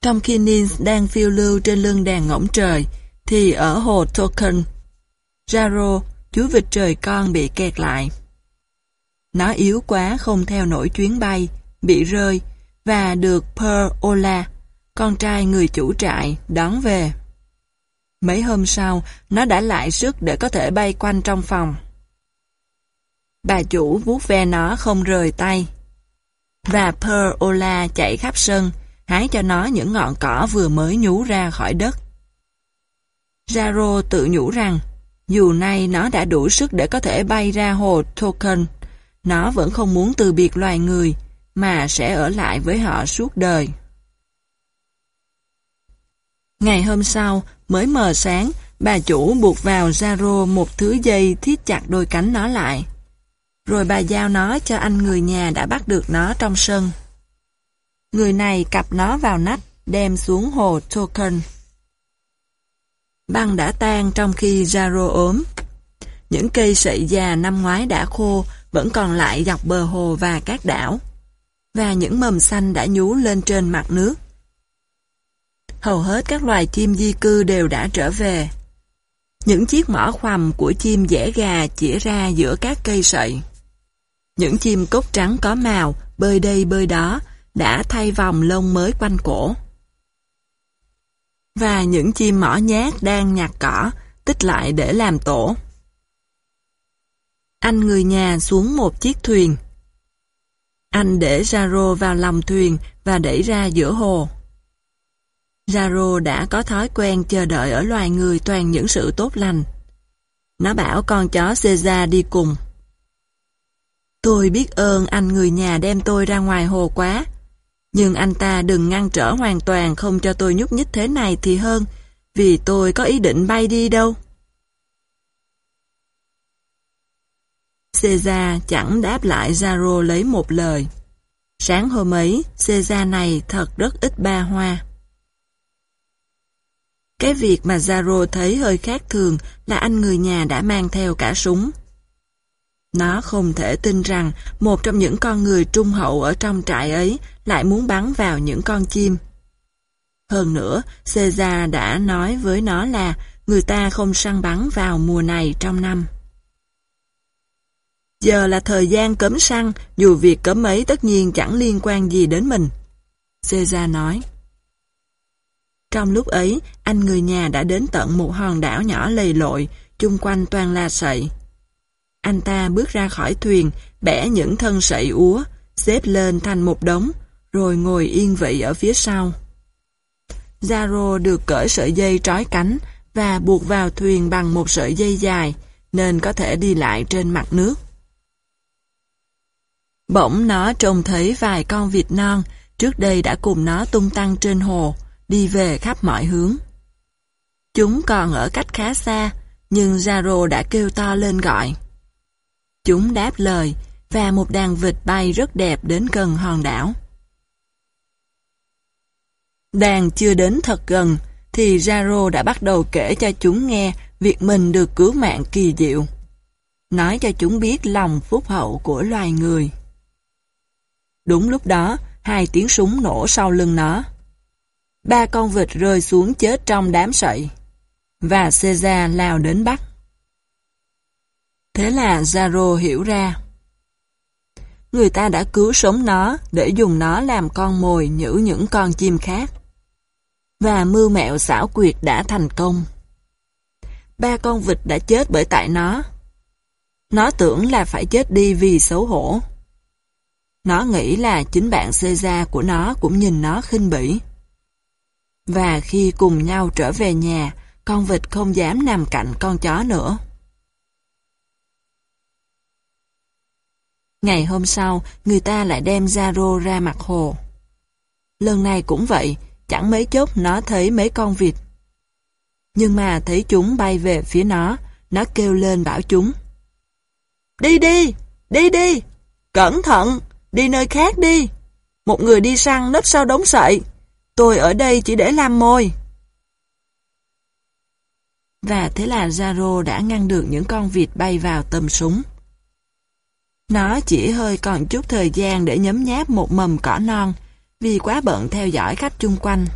[SPEAKER 1] Trong khi Nins đang phiêu lưu trên lưng đàn ngỗng trời, thì ở hồ Token, Jaro, chú vịt trời con bị kẹt lại. Nó yếu quá không theo nổi chuyến bay, bị rơi và được Per Ola, con trai người chủ trại, đón về. Mấy hôm sau, nó đã lại sức để có thể bay quanh trong phòng. Bà chủ vuốt ve nó không rời tay. Và Per Ola chạy khắp sân, hái cho nó những ngọn cỏ vừa mới nhú ra khỏi đất. Jaro tự nhủ rằng, dù nay nó đã đủ sức để có thể bay ra hồ Token, nó vẫn không muốn từ biệt loài người, mà sẽ ở lại với họ suốt đời. Ngày hôm sau, mới mờ sáng, bà chủ buộc vào Zaro một thứ dây thiết chặt đôi cánh nó lại. Rồi bà giao nó cho anh người nhà đã bắt được nó trong sân. Người này cặp nó vào nách, đem xuống hồ Token. Băng đã tan trong khi Jaro ốm. Những cây sậy già năm ngoái đã khô, vẫn còn lại dọc bờ hồ và các đảo. Và những mầm xanh đã nhú lên trên mặt nước. Hầu hết các loài chim di cư đều đã trở về. Những chiếc mỏ khoằm của chim dẻ gà chỉ ra giữa các cây sậy. Những chim cốc trắng có màu, bơi đây bơi đó, đã thay vòng lông mới quanh cổ. Và những chim mỏ nhát đang nhặt cỏ, tích lại để làm tổ. Anh người nhà xuống một chiếc thuyền. Anh để Jaro vào lòng thuyền và đẩy ra giữa hồ. Jaro đã có thói quen chờ đợi ở loài người toàn những sự tốt lành. Nó bảo con chó Caesar đi cùng. Tôi biết ơn anh người nhà đem tôi ra ngoài hồ quá. Nhưng anh ta đừng ngăn trở hoàn toàn không cho tôi nhúc nhích thế này thì hơn, vì tôi có ý định bay đi đâu. Caesar chẳng đáp lại Zaro lấy một lời. Sáng hôm ấy, Caesar này thật rất ít ba hoa. Cái việc mà Zaro thấy hơi khác thường là anh người nhà đã mang theo cả súng. Nó không thể tin rằng một trong những con người trung hậu ở trong trại ấy lại muốn bắn vào những con chim. Hơn nữa, Caesar đã nói với nó là người ta không săn bắn vào mùa này trong năm. Giờ là thời gian cấm săn, dù việc cấm ấy tất nhiên chẳng liên quan gì đến mình. Caesar nói. Trong lúc ấy, anh người nhà đã đến tận một hòn đảo nhỏ lầy lội, chung quanh toàn là sậy. Anh ta bước ra khỏi thuyền, bẻ những thân sậy úa, xếp lên thành một đống, rồi ngồi yên vị ở phía sau. Zaro được cởi sợi dây trói cánh và buộc vào thuyền bằng một sợi dây dài, nên có thể đi lại trên mặt nước. Bỗng nó trông thấy vài con vịt non, trước đây đã cùng nó tung tăng trên hồ, đi về khắp mọi hướng. Chúng còn ở cách khá xa, nhưng Zaro đã kêu to lên gọi. Chúng đáp lời, và một đàn vịt bay rất đẹp đến gần hòn đảo. Đàn chưa đến thật gần, thì Zaro đã bắt đầu kể cho chúng nghe việc mình được cứu mạng kỳ diệu. Nói cho chúng biết lòng phúc hậu của loài người. Đúng lúc đó, hai tiếng súng nổ sau lưng nó. Ba con vịt rơi xuống chết trong đám sậy. Và Caesar lao đến bắt. Thế là Zaro hiểu ra. Người ta đã cứu sống nó để dùng nó làm con mồi nhử những con chim khác. Và mưu mẹo xảo quyệt đã thành công. Ba con vịt đã chết bởi tại nó. Nó tưởng là phải chết đi vì xấu hổ. Nó nghĩ là chính bạn Caesar của nó cũng nhìn nó khinh bỉ. Và khi cùng nhau trở về nhà, con vịt không dám nằm cạnh con chó nữa. Ngày hôm sau, người ta lại đem Zaro ra mặt hồ. Lần này cũng vậy, chẳng mấy chốc nó thấy mấy con vịt. Nhưng mà thấy chúng bay về phía nó, nó kêu lên bảo chúng. Đi đi, đi đi, cẩn thận, đi nơi khác đi. Một người đi săn nấp sau đống sậy. Tôi ở đây chỉ để làm mồi. Và thế là Zaro đã ngăn được những con vịt bay vào tầm súng. Nó chỉ hơi còn chút thời gian để nhấm nháp một mầm cỏ non, vì quá bận theo dõi khách chung quanh.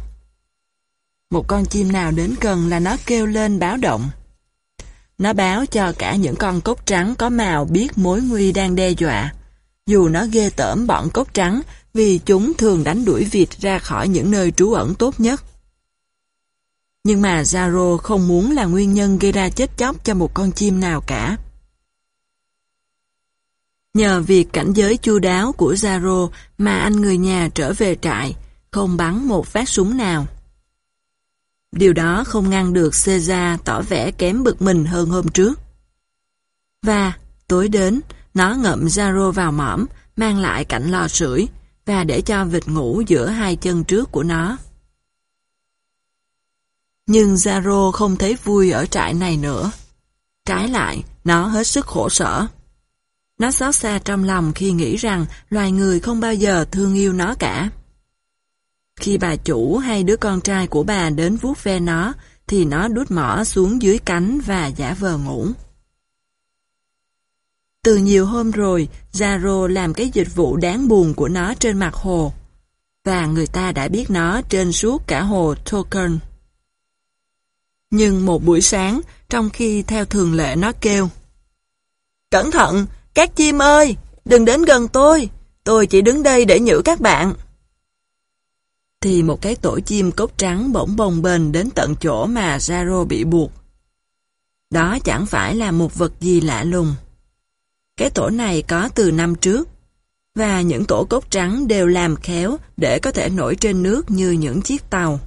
[SPEAKER 1] Một con chim nào đến gần là nó kêu lên báo động. Nó báo cho cả những con cốc trắng có màu biết mối nguy đang đe dọa. Dù nó ghê tởm bọn cốc trắng vì chúng thường đánh đuổi vịt ra khỏi những nơi trú ẩn tốt nhất. Nhưng mà Zaro không muốn là nguyên nhân gây ra chết chóc cho một con chim nào cả. Nhờ việc cảnh giới chu đáo của Zaro mà anh người nhà trở về trại, không bắn một phát súng nào. Điều đó không ngăn được Caesar tỏ vẻ kém bực mình hơn hôm trước. Và, tối đến, nó ngậm Zaro vào mõm, mang lại cạnh lò sưởi và để cho vịt ngủ giữa hai chân trước của nó. Nhưng Zaro không thấy vui ở trại này nữa. Trái lại, nó hết sức khổ sở. Nó xót xa trong lòng khi nghĩ rằng loài người không bao giờ thương yêu nó cả. Khi bà chủ hay đứa con trai của bà đến vuốt ve nó, thì nó đút mỏ xuống dưới cánh và giả vờ ngủ. Từ nhiều hôm rồi, Zaro làm cái dịch vụ đáng buồn của nó trên mặt hồ, và người ta đã biết nó trên suốt cả hồ Token. Nhưng một buổi sáng, trong khi theo thường lệ nó kêu Cẩn thận, các chim ơi, đừng đến gần tôi, tôi chỉ đứng đây để nhử các bạn. Thì một cái tổ chim cốc trắng bỗng bồng bềnh đến tận chỗ mà Zaro bị buộc. Đó chẳng phải là một vật gì lạ lùng. Cái tổ này có từ năm trước, và những tổ cốc trắng đều làm khéo để có thể nổi trên nước như những chiếc tàu.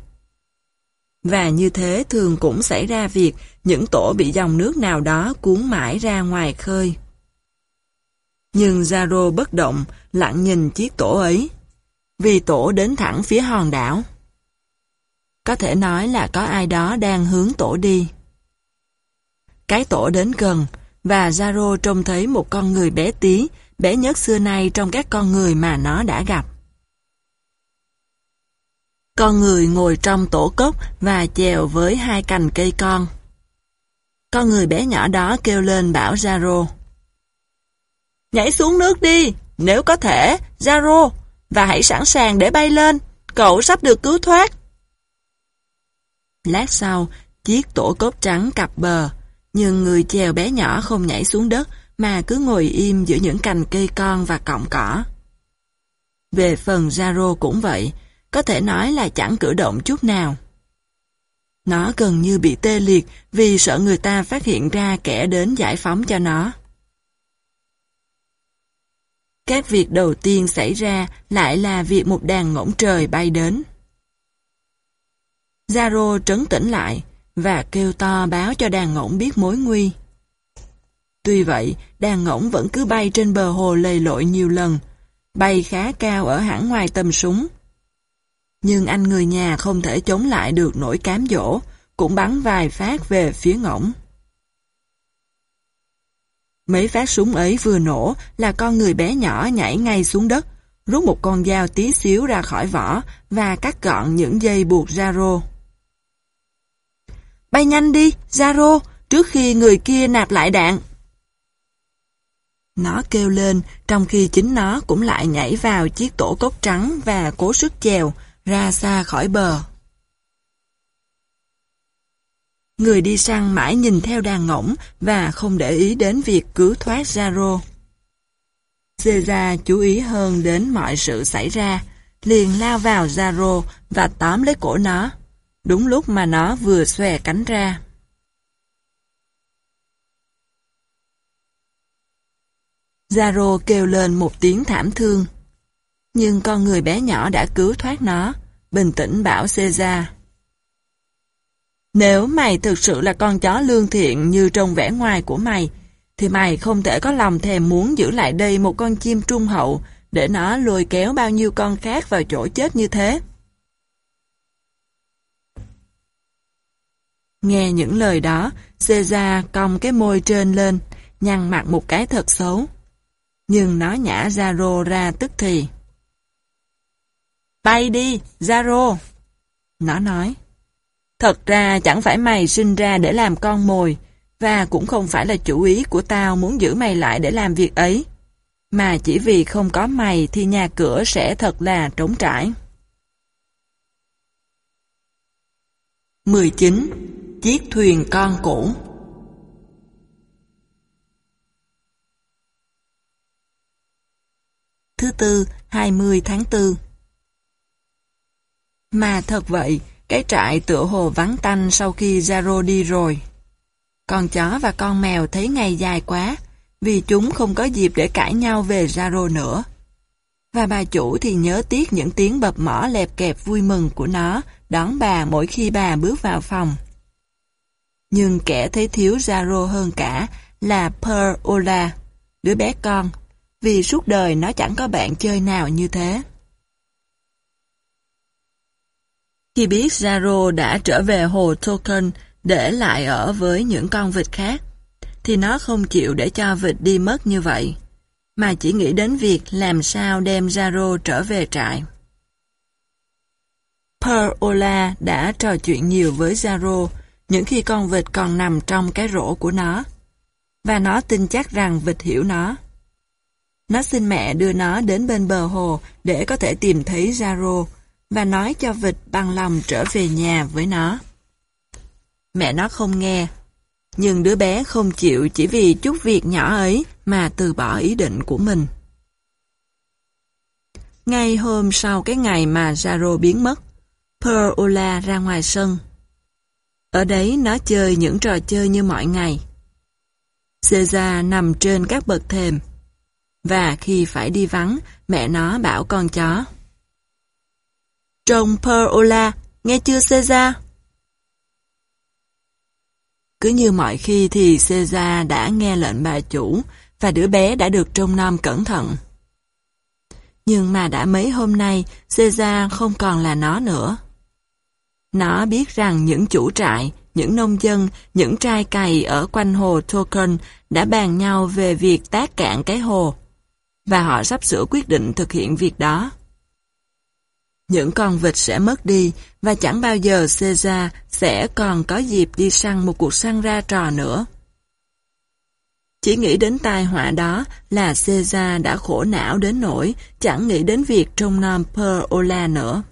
[SPEAKER 1] Và như thế thường cũng xảy ra việc những tổ bị dòng nước nào đó cuốn mãi ra ngoài khơi. Nhưng Zaro bất động, lặng nhìn chiếc tổ ấy. Vì tổ đến thẳng phía hòn đảo. Có thể nói là có ai đó đang hướng tổ đi. Cái tổ đến gần, và Zaro trông thấy một con người bé tí, bé nhất xưa nay trong các con người mà nó đã gặp. Con người ngồi trong tổ cốc và chèo với hai cành cây con. Con người bé nhỏ đó kêu lên bảo Zaro. Nhảy xuống nước đi, nếu có thể, Zaro, và hãy sẵn sàng để bay lên, cậu sắp được cứu thoát. Lát sau, chiếc tổ cốt trắng cặp bờ, nhưng người chèo bé nhỏ không nhảy xuống đất mà cứ ngồi im giữa những cành cây con và cọng cỏ. Về phần Zaro cũng vậy, có thể nói là chẳng cử động chút nào. Nó gần như bị tê liệt vì sợ người ta phát hiện ra kẻ đến giải phóng cho nó. Các việc đầu tiên xảy ra lại là việc một đàn ngỗng trời bay đến. Zaro trấn tĩnh lại và kêu to báo cho đàn ngỗng biết mối nguy. Tuy vậy, đàn ngỗng vẫn cứ bay trên bờ hồ lầy lội nhiều lần, bay khá cao ở hẳn ngoài tầm súng. Nhưng anh người nhà không thể chống lại được nỗi cám dỗ, cũng bắn vài phát về phía ngỗng. Mấy phát súng ấy vừa nổ là con người bé nhỏ nhảy ngay xuống đất, rút một con dao tí xíu ra khỏi vỏ và cắt gọn những dây buộc Zaro. Bay nhanh đi, Zaro, trước khi người kia nạp lại đạn. Nó kêu lên, trong khi chính nó cũng lại nhảy vào chiếc tổ cốc trắng và cố sức chèo ra xa khỏi bờ. Người đi săn mãi nhìn theo đàn ngỗng và không để ý đến việc cứu thoát Zaro. Caesar chú ý hơn đến mọi sự xảy ra, liền lao vào Zaro và tóm lấy cổ nó, đúng lúc mà nó vừa xòe cánh ra. Zaro kêu lên một tiếng thảm thương. Nhưng con người bé nhỏ đã cứu thoát nó, bình tĩnh bảo Caesar. Nếu mày thực sự là con chó lương thiện như trong vẻ ngoài của mày, thì mày không thể có lòng thèm muốn giữ lại đây một con chim trung hậu để nó lôi kéo bao nhiêu con khác vào chỗ chết như thế. Nghe những lời đó, Caesar cong cái môi trên lên, nhăn mặt một cái thật xấu. Nhưng nó nhả Zaro ra tức thì. Bay đi, Zaro! Nó nói. Thật ra chẳng phải mày sinh ra để làm con mồi, và cũng không phải là chủ ý của tao muốn giữ mày lại để làm việc ấy. Mà chỉ vì không có mày thì nhà cửa sẽ thật là trống trải. 19. Chiếc thuyền con cũ Thứ tư, 20 tháng 4 Mà thật vậy, cái trại tựa hồ vắng tanh sau khi Zaro đi rồi. Con chó và con mèo thấy ngày dài quá, vì chúng không có dịp để cãi nhau về Zaro nữa. Và bà chủ thì nhớ tiếc những tiếng bập mỏ lẹp kẹp vui mừng của nó đón bà mỗi khi bà bước vào phòng. Nhưng kẻ thấy thiếu Zaro hơn cả là Pearl Ola, đứa bé con, vì suốt đời nó chẳng có bạn chơi nào như thế. Khi biết Zaro đã trở về hồ Token để lại ở với những con vịt khác, thì nó không chịu để cho vịt đi mất như vậy, mà chỉ nghĩ đến việc làm sao đem Zaro trở về trại. Pearl đã trò chuyện nhiều với Zaro những khi con vịt còn nằm trong cái rổ của nó, và nó tin chắc rằng vịt hiểu nó. Nó xin mẹ đưa nó đến bên bờ hồ để có thể tìm thấy Zaro, và nói cho vịt bằng lòng trở về nhà với nó. Mẹ nó không nghe, nhưng đứa bé không chịu chỉ vì chút việc nhỏ ấy mà từ bỏ ý định của mình. Ngay hôm sau cái ngày mà Zaro biến mất, Pearl Ola ra ngoài sân. Ở đấy nó chơi những trò chơi như mọi ngày. Caesar nằm trên các bậc thềm. Và khi phải đi vắng, mẹ nó bảo con chó. Trông Perola, nghe chưa Caesar? Cứ như mọi khi thì Caesar đã nghe lệnh bà chủ và đứa bé đã được trông nom cẩn thận. Nhưng mà đã mấy hôm nay, Caesar không còn là nó nữa. Nó biết rằng những chủ trại, những nông dân, những trai cày ở quanh hồ Token đã bàn nhau về việc tác cạn cái hồ, và họ sắp sửa quyết định thực hiện việc đó. Những con vịt sẽ mất đi, và chẳng bao giờ Caesar sẽ còn có dịp đi săn một cuộc săn ra trò nữa. Chỉ nghĩ đến tai họa đó là Caesar đã khổ não đến nỗi chẳng nghĩ đến việc trông nom Perola nữa.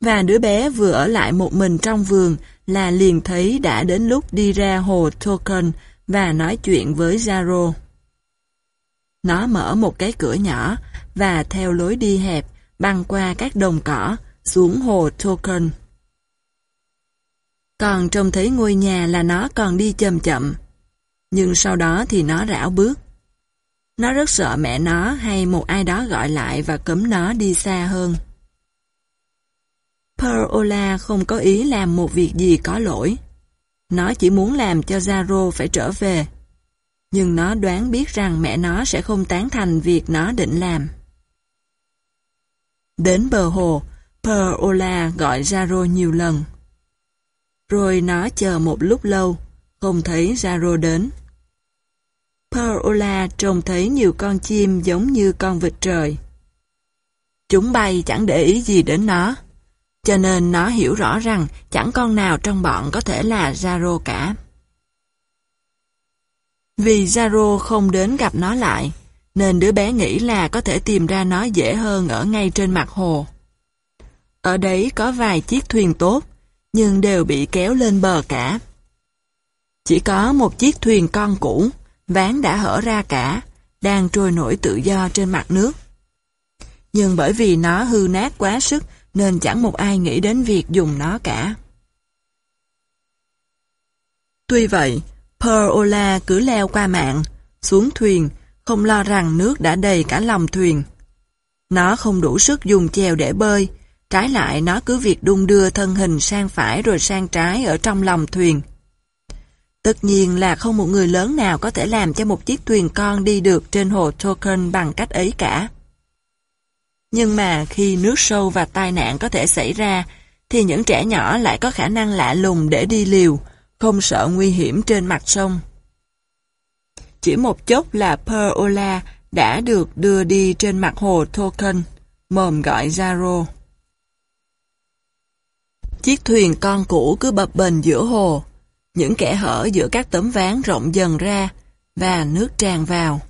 [SPEAKER 1] Và đứa bé vừa ở lại một mình trong vườn là liền thấy đã đến lúc đi ra hồ Token và nói chuyện với Zaro. Nó mở một cái cửa nhỏ và theo lối đi hẹp, băng qua các đồng cỏ, xuống hồ Token. Còn trông thấy ngôi nhà là nó còn đi chậm chậm. Nhưng sau đó thì nó rảo bước. Nó rất sợ mẹ nó hay một ai đó gọi lại và cấm nó đi xa hơn. Pearl không có ý làm một việc gì có lỗi. Nó chỉ muốn làm cho Zaro phải trở về. Nhưng nó đoán biết rằng mẹ nó sẽ không tán thành việc nó định làm. Đến bờ hồ, Perola gọi Zaro nhiều lần. Rồi nó chờ một lúc lâu, không thấy Zaro đến. Perola trông thấy nhiều con chim giống như con vịt trời. Chúng bay chẳng để ý gì đến nó. Cho nên nó hiểu rõ rằng chẳng con nào trong bọn có thể là Zaro cả. Vì Zaro không đến gặp nó lại, nên đứa bé nghĩ là có thể tìm ra nó dễ hơn ở ngay trên mặt hồ. Ở đấy có vài chiếc thuyền tốt, nhưng đều bị kéo lên bờ cả. Chỉ có một chiếc thuyền con cũ, ván đã hở ra cả, đang trôi nổi tự do trên mặt nước. Nhưng bởi vì nó hư nát quá sức nên chẳng một ai nghĩ đến việc dùng nó cả. Tuy vậy, Pearl cứ leo qua mạng, xuống thuyền, không lo rằng nước đã đầy cả lòng thuyền. Nó không đủ sức dùng chèo để bơi, trái lại nó cứ việc đung đưa thân hình sang phải rồi sang trái ở trong lòng thuyền. Tất nhiên là không một người lớn nào có thể làm cho một chiếc thuyền con đi được trên hồ Token bằng cách ấy cả. Nhưng mà khi nước sâu và tai nạn có thể xảy ra, thì những trẻ nhỏ lại có khả năng lạ lùng để đi liều, không sợ nguy hiểm trên mặt sông. Chỉ một chốc là Perola đã được đưa đi trên mặt hồ Token, mồm gọi Zaro. Chiếc thuyền con cũ cứ bập bềnh giữa hồ, những kẻ hở giữa các tấm ván rộng dần ra và nước tràn vào.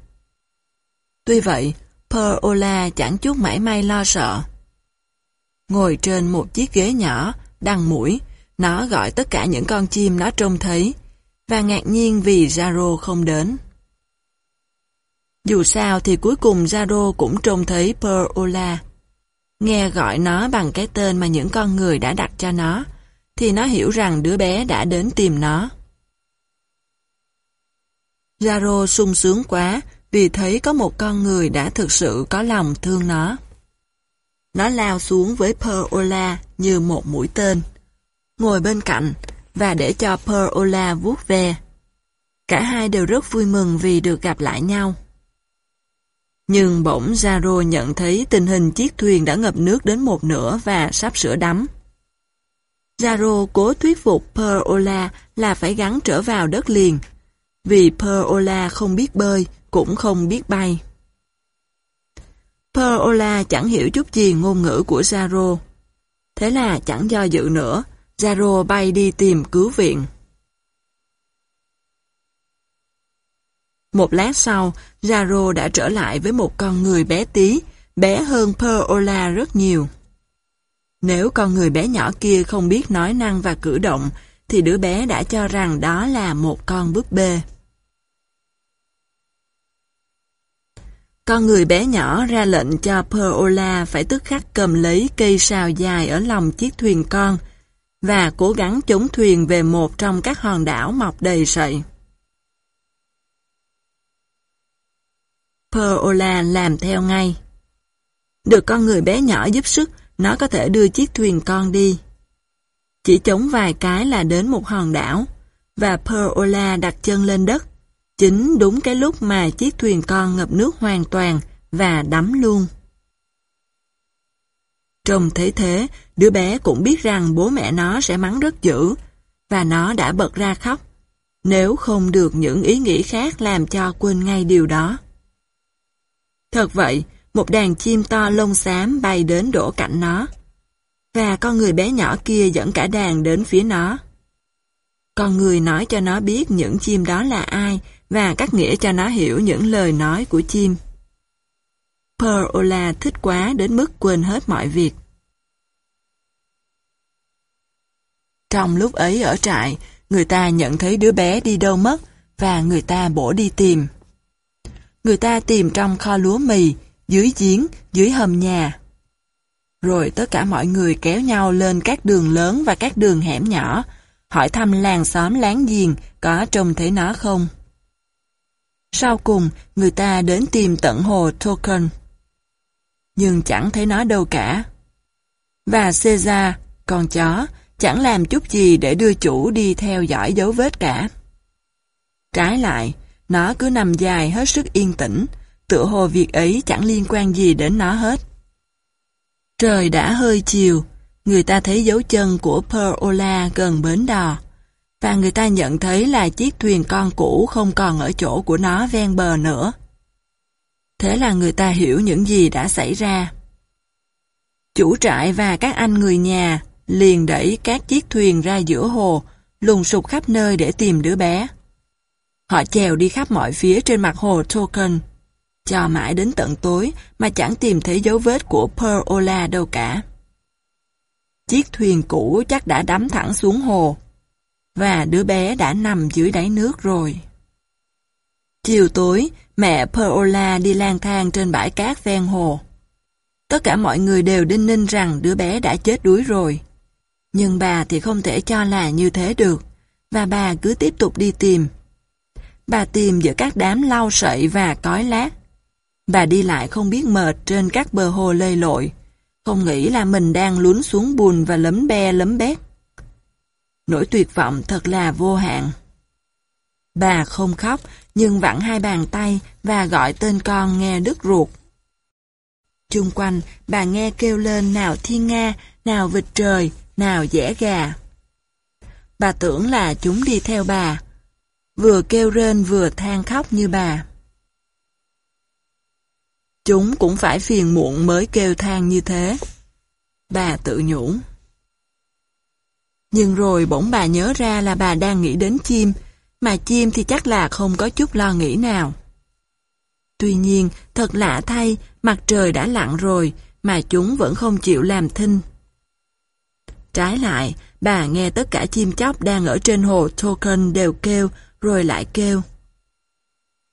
[SPEAKER 1] Tuy vậy, Perola chẳng chút mãi may lo sợ. Ngồi trên một chiếc ghế nhỏ, đằng mũi, nó gọi tất cả những con chim nó trông thấy, và ngạc nhiên vì Zaro không đến. Dù sao thì cuối cùng Zaro cũng trông thấy Perola. Nghe gọi nó bằng cái tên mà những con người đã đặt cho nó, thì nó hiểu rằng đứa bé đã đến tìm nó. Zaro sung sướng quá vì thấy có một con người đã thực sự có lòng thương nó. Nó lao xuống với Perola như một mũi tên, ngồi bên cạnh và để cho Perola vuốt ve. Cả hai đều rất vui mừng vì được gặp lại nhau. Nhưng bỗng Zaro nhận thấy tình hình chiếc thuyền đã ngập nước đến một nửa và sắp sửa đắm. Zaro cố thuyết phục Perola là phải gắn trở vào đất liền, vì Perola không biết bơi, cũng không biết bay. Perola chẳng hiểu chút gì ngôn ngữ của Zaro. Thế là chẳng do dự nữa, Zaro bay đi tìm cứu viện. Một lát sau, Jaro đã trở lại với một con người bé tí, bé hơn Perola rất nhiều. Nếu con người bé nhỏ kia không biết nói năng và cử động, thì đứa bé đã cho rằng đó là một con búp bê. Con người bé nhỏ ra lệnh cho Perola phải tức khắc cầm lấy cây sào dài ở lòng chiếc thuyền con và cố gắng chống thuyền về một trong các hòn đảo mọc đầy sậy. Perola làm theo ngay. Được con người bé nhỏ giúp sức, nó có thể đưa chiếc thuyền con đi. Chỉ chống vài cái là đến một hòn đảo, và Perola đặt chân lên đất. Chính đúng cái lúc mà chiếc thuyền con ngập nước hoàn toàn và đắm luôn. Trông thấy thế, đứa bé cũng biết rằng bố mẹ nó sẽ mắng rất dữ, và nó đã bật ra khóc, nếu không được những ý nghĩ khác làm cho quên ngay điều đó. Thật vậy, một đàn chim to lông xám bay đến đổ cạnh nó, và con người bé nhỏ kia dẫn cả đàn đến phía nó. Con người nói cho nó biết những chim đó là ai và cắt nghĩa cho nó hiểu những lời nói của chim. Pearl thích quá đến mức quên hết mọi việc. Trong lúc ấy ở trại, người ta nhận thấy đứa bé đi đâu mất và người ta bổ đi tìm. Người ta tìm trong kho lúa mì, dưới giếng, dưới hầm nhà. Rồi tất cả mọi người kéo nhau lên các đường lớn và các đường hẻm nhỏ, hỏi thăm làng xóm láng giềng có trông thấy nó không. Sau cùng, người ta đến tìm tận hồ Token. Nhưng chẳng thấy nó đâu cả. Và Caesar, con chó, chẳng làm chút gì để đưa chủ đi theo dõi dấu vết cả. Trái lại, nó cứ nằm dài hết sức yên tĩnh, tựa hồ việc ấy chẳng liên quan gì đến nó hết. Trời đã hơi chiều, người ta thấy dấu chân của Pearl Ola gần bến đò, và người ta nhận thấy là chiếc thuyền con cũ không còn ở chỗ của nó ven bờ nữa. Thế là người ta hiểu những gì đã xảy ra. Chủ trại và các anh người nhà liền đẩy các chiếc thuyền ra giữa hồ, lùng sục khắp nơi để tìm đứa bé. Họ chèo đi khắp mọi phía trên mặt hồ Token, cho mãi đến tận tối mà chẳng tìm thấy dấu vết của Pearl Ola đâu cả. Chiếc thuyền cũ chắc đã đắm thẳng xuống hồ, và đứa bé đã nằm dưới đáy nước rồi. Chiều tối, mẹ Pearl đi lang thang trên bãi cát ven hồ. Tất cả mọi người đều đinh ninh rằng đứa bé đã chết đuối rồi. Nhưng bà thì không thể cho là như thế được, và bà cứ tiếp tục đi tìm. Bà tìm giữa các đám lau sậy và cói lát. Bà đi lại không biết mệt trên các bờ hồ lây lội, không nghĩ là mình đang lún xuống bùn và lấm be lấm bét. Nỗi tuyệt vọng thật là vô hạn. Bà không khóc, nhưng vặn hai bàn tay và gọi tên con nghe đứt ruột. Chung quanh, bà nghe kêu lên nào thiên nga, nào vịt trời, nào dẻ gà. Bà tưởng là chúng đi theo bà, vừa kêu rên vừa than khóc như bà. Chúng cũng phải phiền muộn mới kêu than như thế. Bà tự nhủ. Nhưng rồi bỗng bà nhớ ra là bà đang nghĩ đến chim, mà chim thì chắc là không có chút lo nghĩ nào. Tuy nhiên, thật lạ thay, mặt trời đã lặn rồi, mà chúng vẫn không chịu làm thinh. Trái lại, bà nghe tất cả chim chóc đang ở trên hồ Token đều kêu, rồi lại kêu.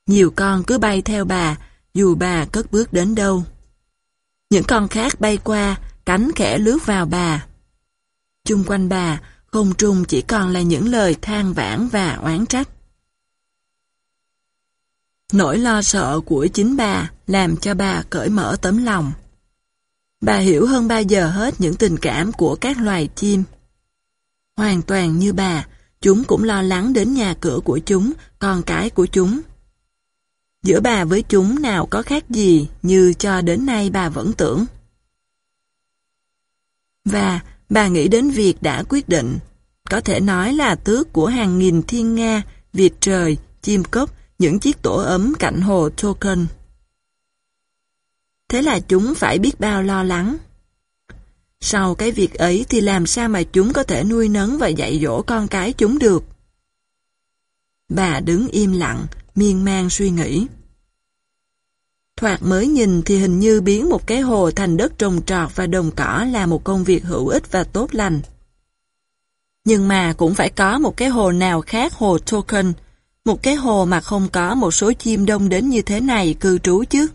[SPEAKER 1] Nhiều con cứ bay theo bà, dù bà cất bước đến đâu. Những con khác bay qua, cánh khẽ lướt vào bà. Chung quanh bà, không trung chỉ còn là những lời than vãn và oán trách. Nỗi lo sợ của chính bà làm cho bà cởi mở tấm lòng. Bà hiểu hơn bao giờ hết những tình cảm của các loài chim. Hoàn toàn như bà, chúng cũng lo lắng đến nhà cửa của chúng, con cái của chúng. Giữa bà với chúng nào có khác gì như cho đến nay bà vẫn tưởng. Và bà nghĩ đến việc đã quyết định, có thể nói là tước của hàng nghìn thiên nga, vịt trời, chim cốc, những chiếc tổ ấm cạnh hồ Token. Thế là chúng phải biết bao lo lắng. Sau cái việc ấy thì làm sao mà chúng có thể nuôi nấng và dạy dỗ con cái chúng được? Bà đứng im lặng, miên man suy nghĩ. Thoạt mới nhìn thì hình như biến một cái hồ thành đất trồng trọt và đồng cỏ là một công việc hữu ích và tốt lành. Nhưng mà cũng phải có một cái hồ nào khác hồ Token, một cái hồ mà không có một số chim đông đến như thế này cư trú chứ.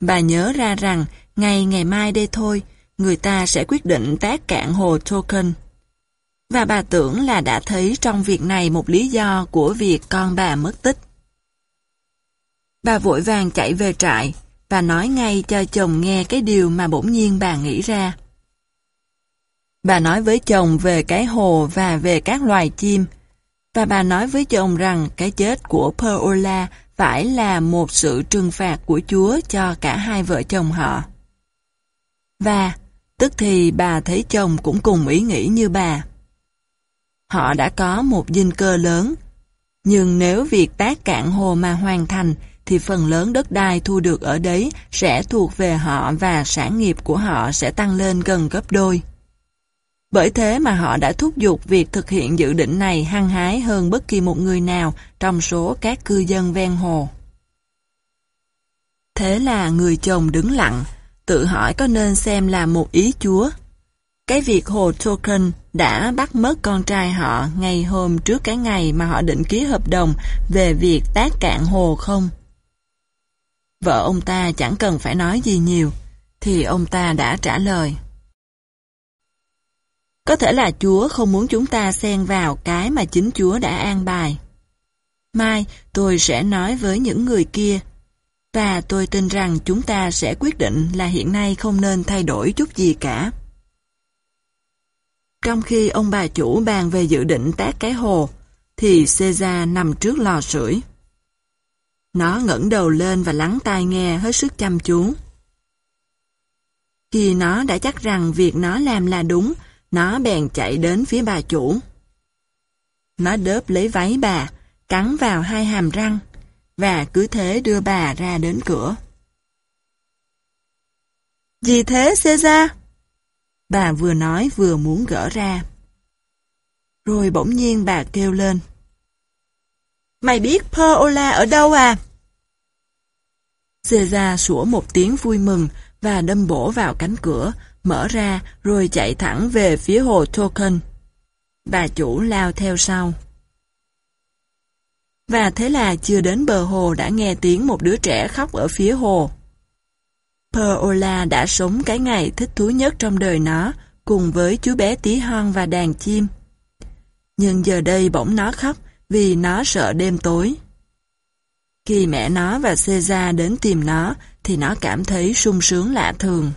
[SPEAKER 1] Bà nhớ ra rằng, ngày ngày mai đây thôi, người ta sẽ quyết định tác cạn hồ Token. Và bà tưởng là đã thấy trong việc này một lý do của việc con bà mất tích. Bà vội vàng chạy về trại và nói ngay cho chồng nghe cái điều mà bỗng nhiên bà nghĩ ra. Bà nói với chồng về cái hồ và về các loài chim, và bà nói với chồng rằng cái chết của perola phải là một sự trừng phạt của Chúa cho cả hai vợ chồng họ. Và, tức thì bà thấy chồng cũng cùng ý nghĩ như bà. Họ đã có một dinh cơ lớn, nhưng nếu việc tác cạn hồ mà hoàn thành, thì phần lớn đất đai thu được ở đấy sẽ thuộc về họ và sản nghiệp của họ sẽ tăng lên gần gấp đôi. Bởi thế mà họ đã thúc giục việc thực hiện dự định này hăng hái hơn bất kỳ một người nào trong số các cư dân ven hồ. Thế là người chồng đứng lặng, tự hỏi có nên xem là một ý Chúa. Cái việc Hồ Token đã bắt mất con trai họ ngày hôm trước cái ngày mà họ định ký hợp đồng về việc tác cạn hồ không? Vợ ông ta chẳng cần phải nói gì nhiều, thì ông ta đã trả lời. Có thể là Chúa không muốn chúng ta xen vào cái mà chính Chúa đã an bài. Mai tôi sẽ nói với những người kia, và tôi tin rằng chúng ta sẽ quyết định là hiện nay không nên thay đổi chút gì cả. Trong khi ông bà chủ bàn về dự định tác cái hồ, thì Caesar nằm trước lò sưởi. Nó ngẩng đầu lên và lắng tai nghe hết sức chăm chú. Khi nó đã chắc rằng việc nó làm là đúng, nó bèn chạy đến phía bà chủ. Nó đớp lấy váy bà, cắn vào hai hàm răng, và cứ thế đưa bà ra đến cửa. Gì thế, Caesar? Bà vừa nói vừa muốn gỡ ra. Rồi bỗng nhiên bà kêu lên. Mày biết Paola ở đâu à? Caesar sủa một tiếng vui mừng và đâm bổ vào cánh cửa, mở ra rồi chạy thẳng về phía hồ Token. Bà chủ lao theo sau. Và thế là chưa đến bờ hồ đã nghe tiếng một đứa trẻ khóc ở phía hồ. Perola đã sống cái ngày thích thú nhất trong đời nó, cùng với chú bé tí hon và đàn chim. Nhưng giờ đây bỗng nó khóc vì nó sợ đêm tối. Khi mẹ nó và Caesar đến tìm nó, thì nó cảm thấy sung sướng lạ thường.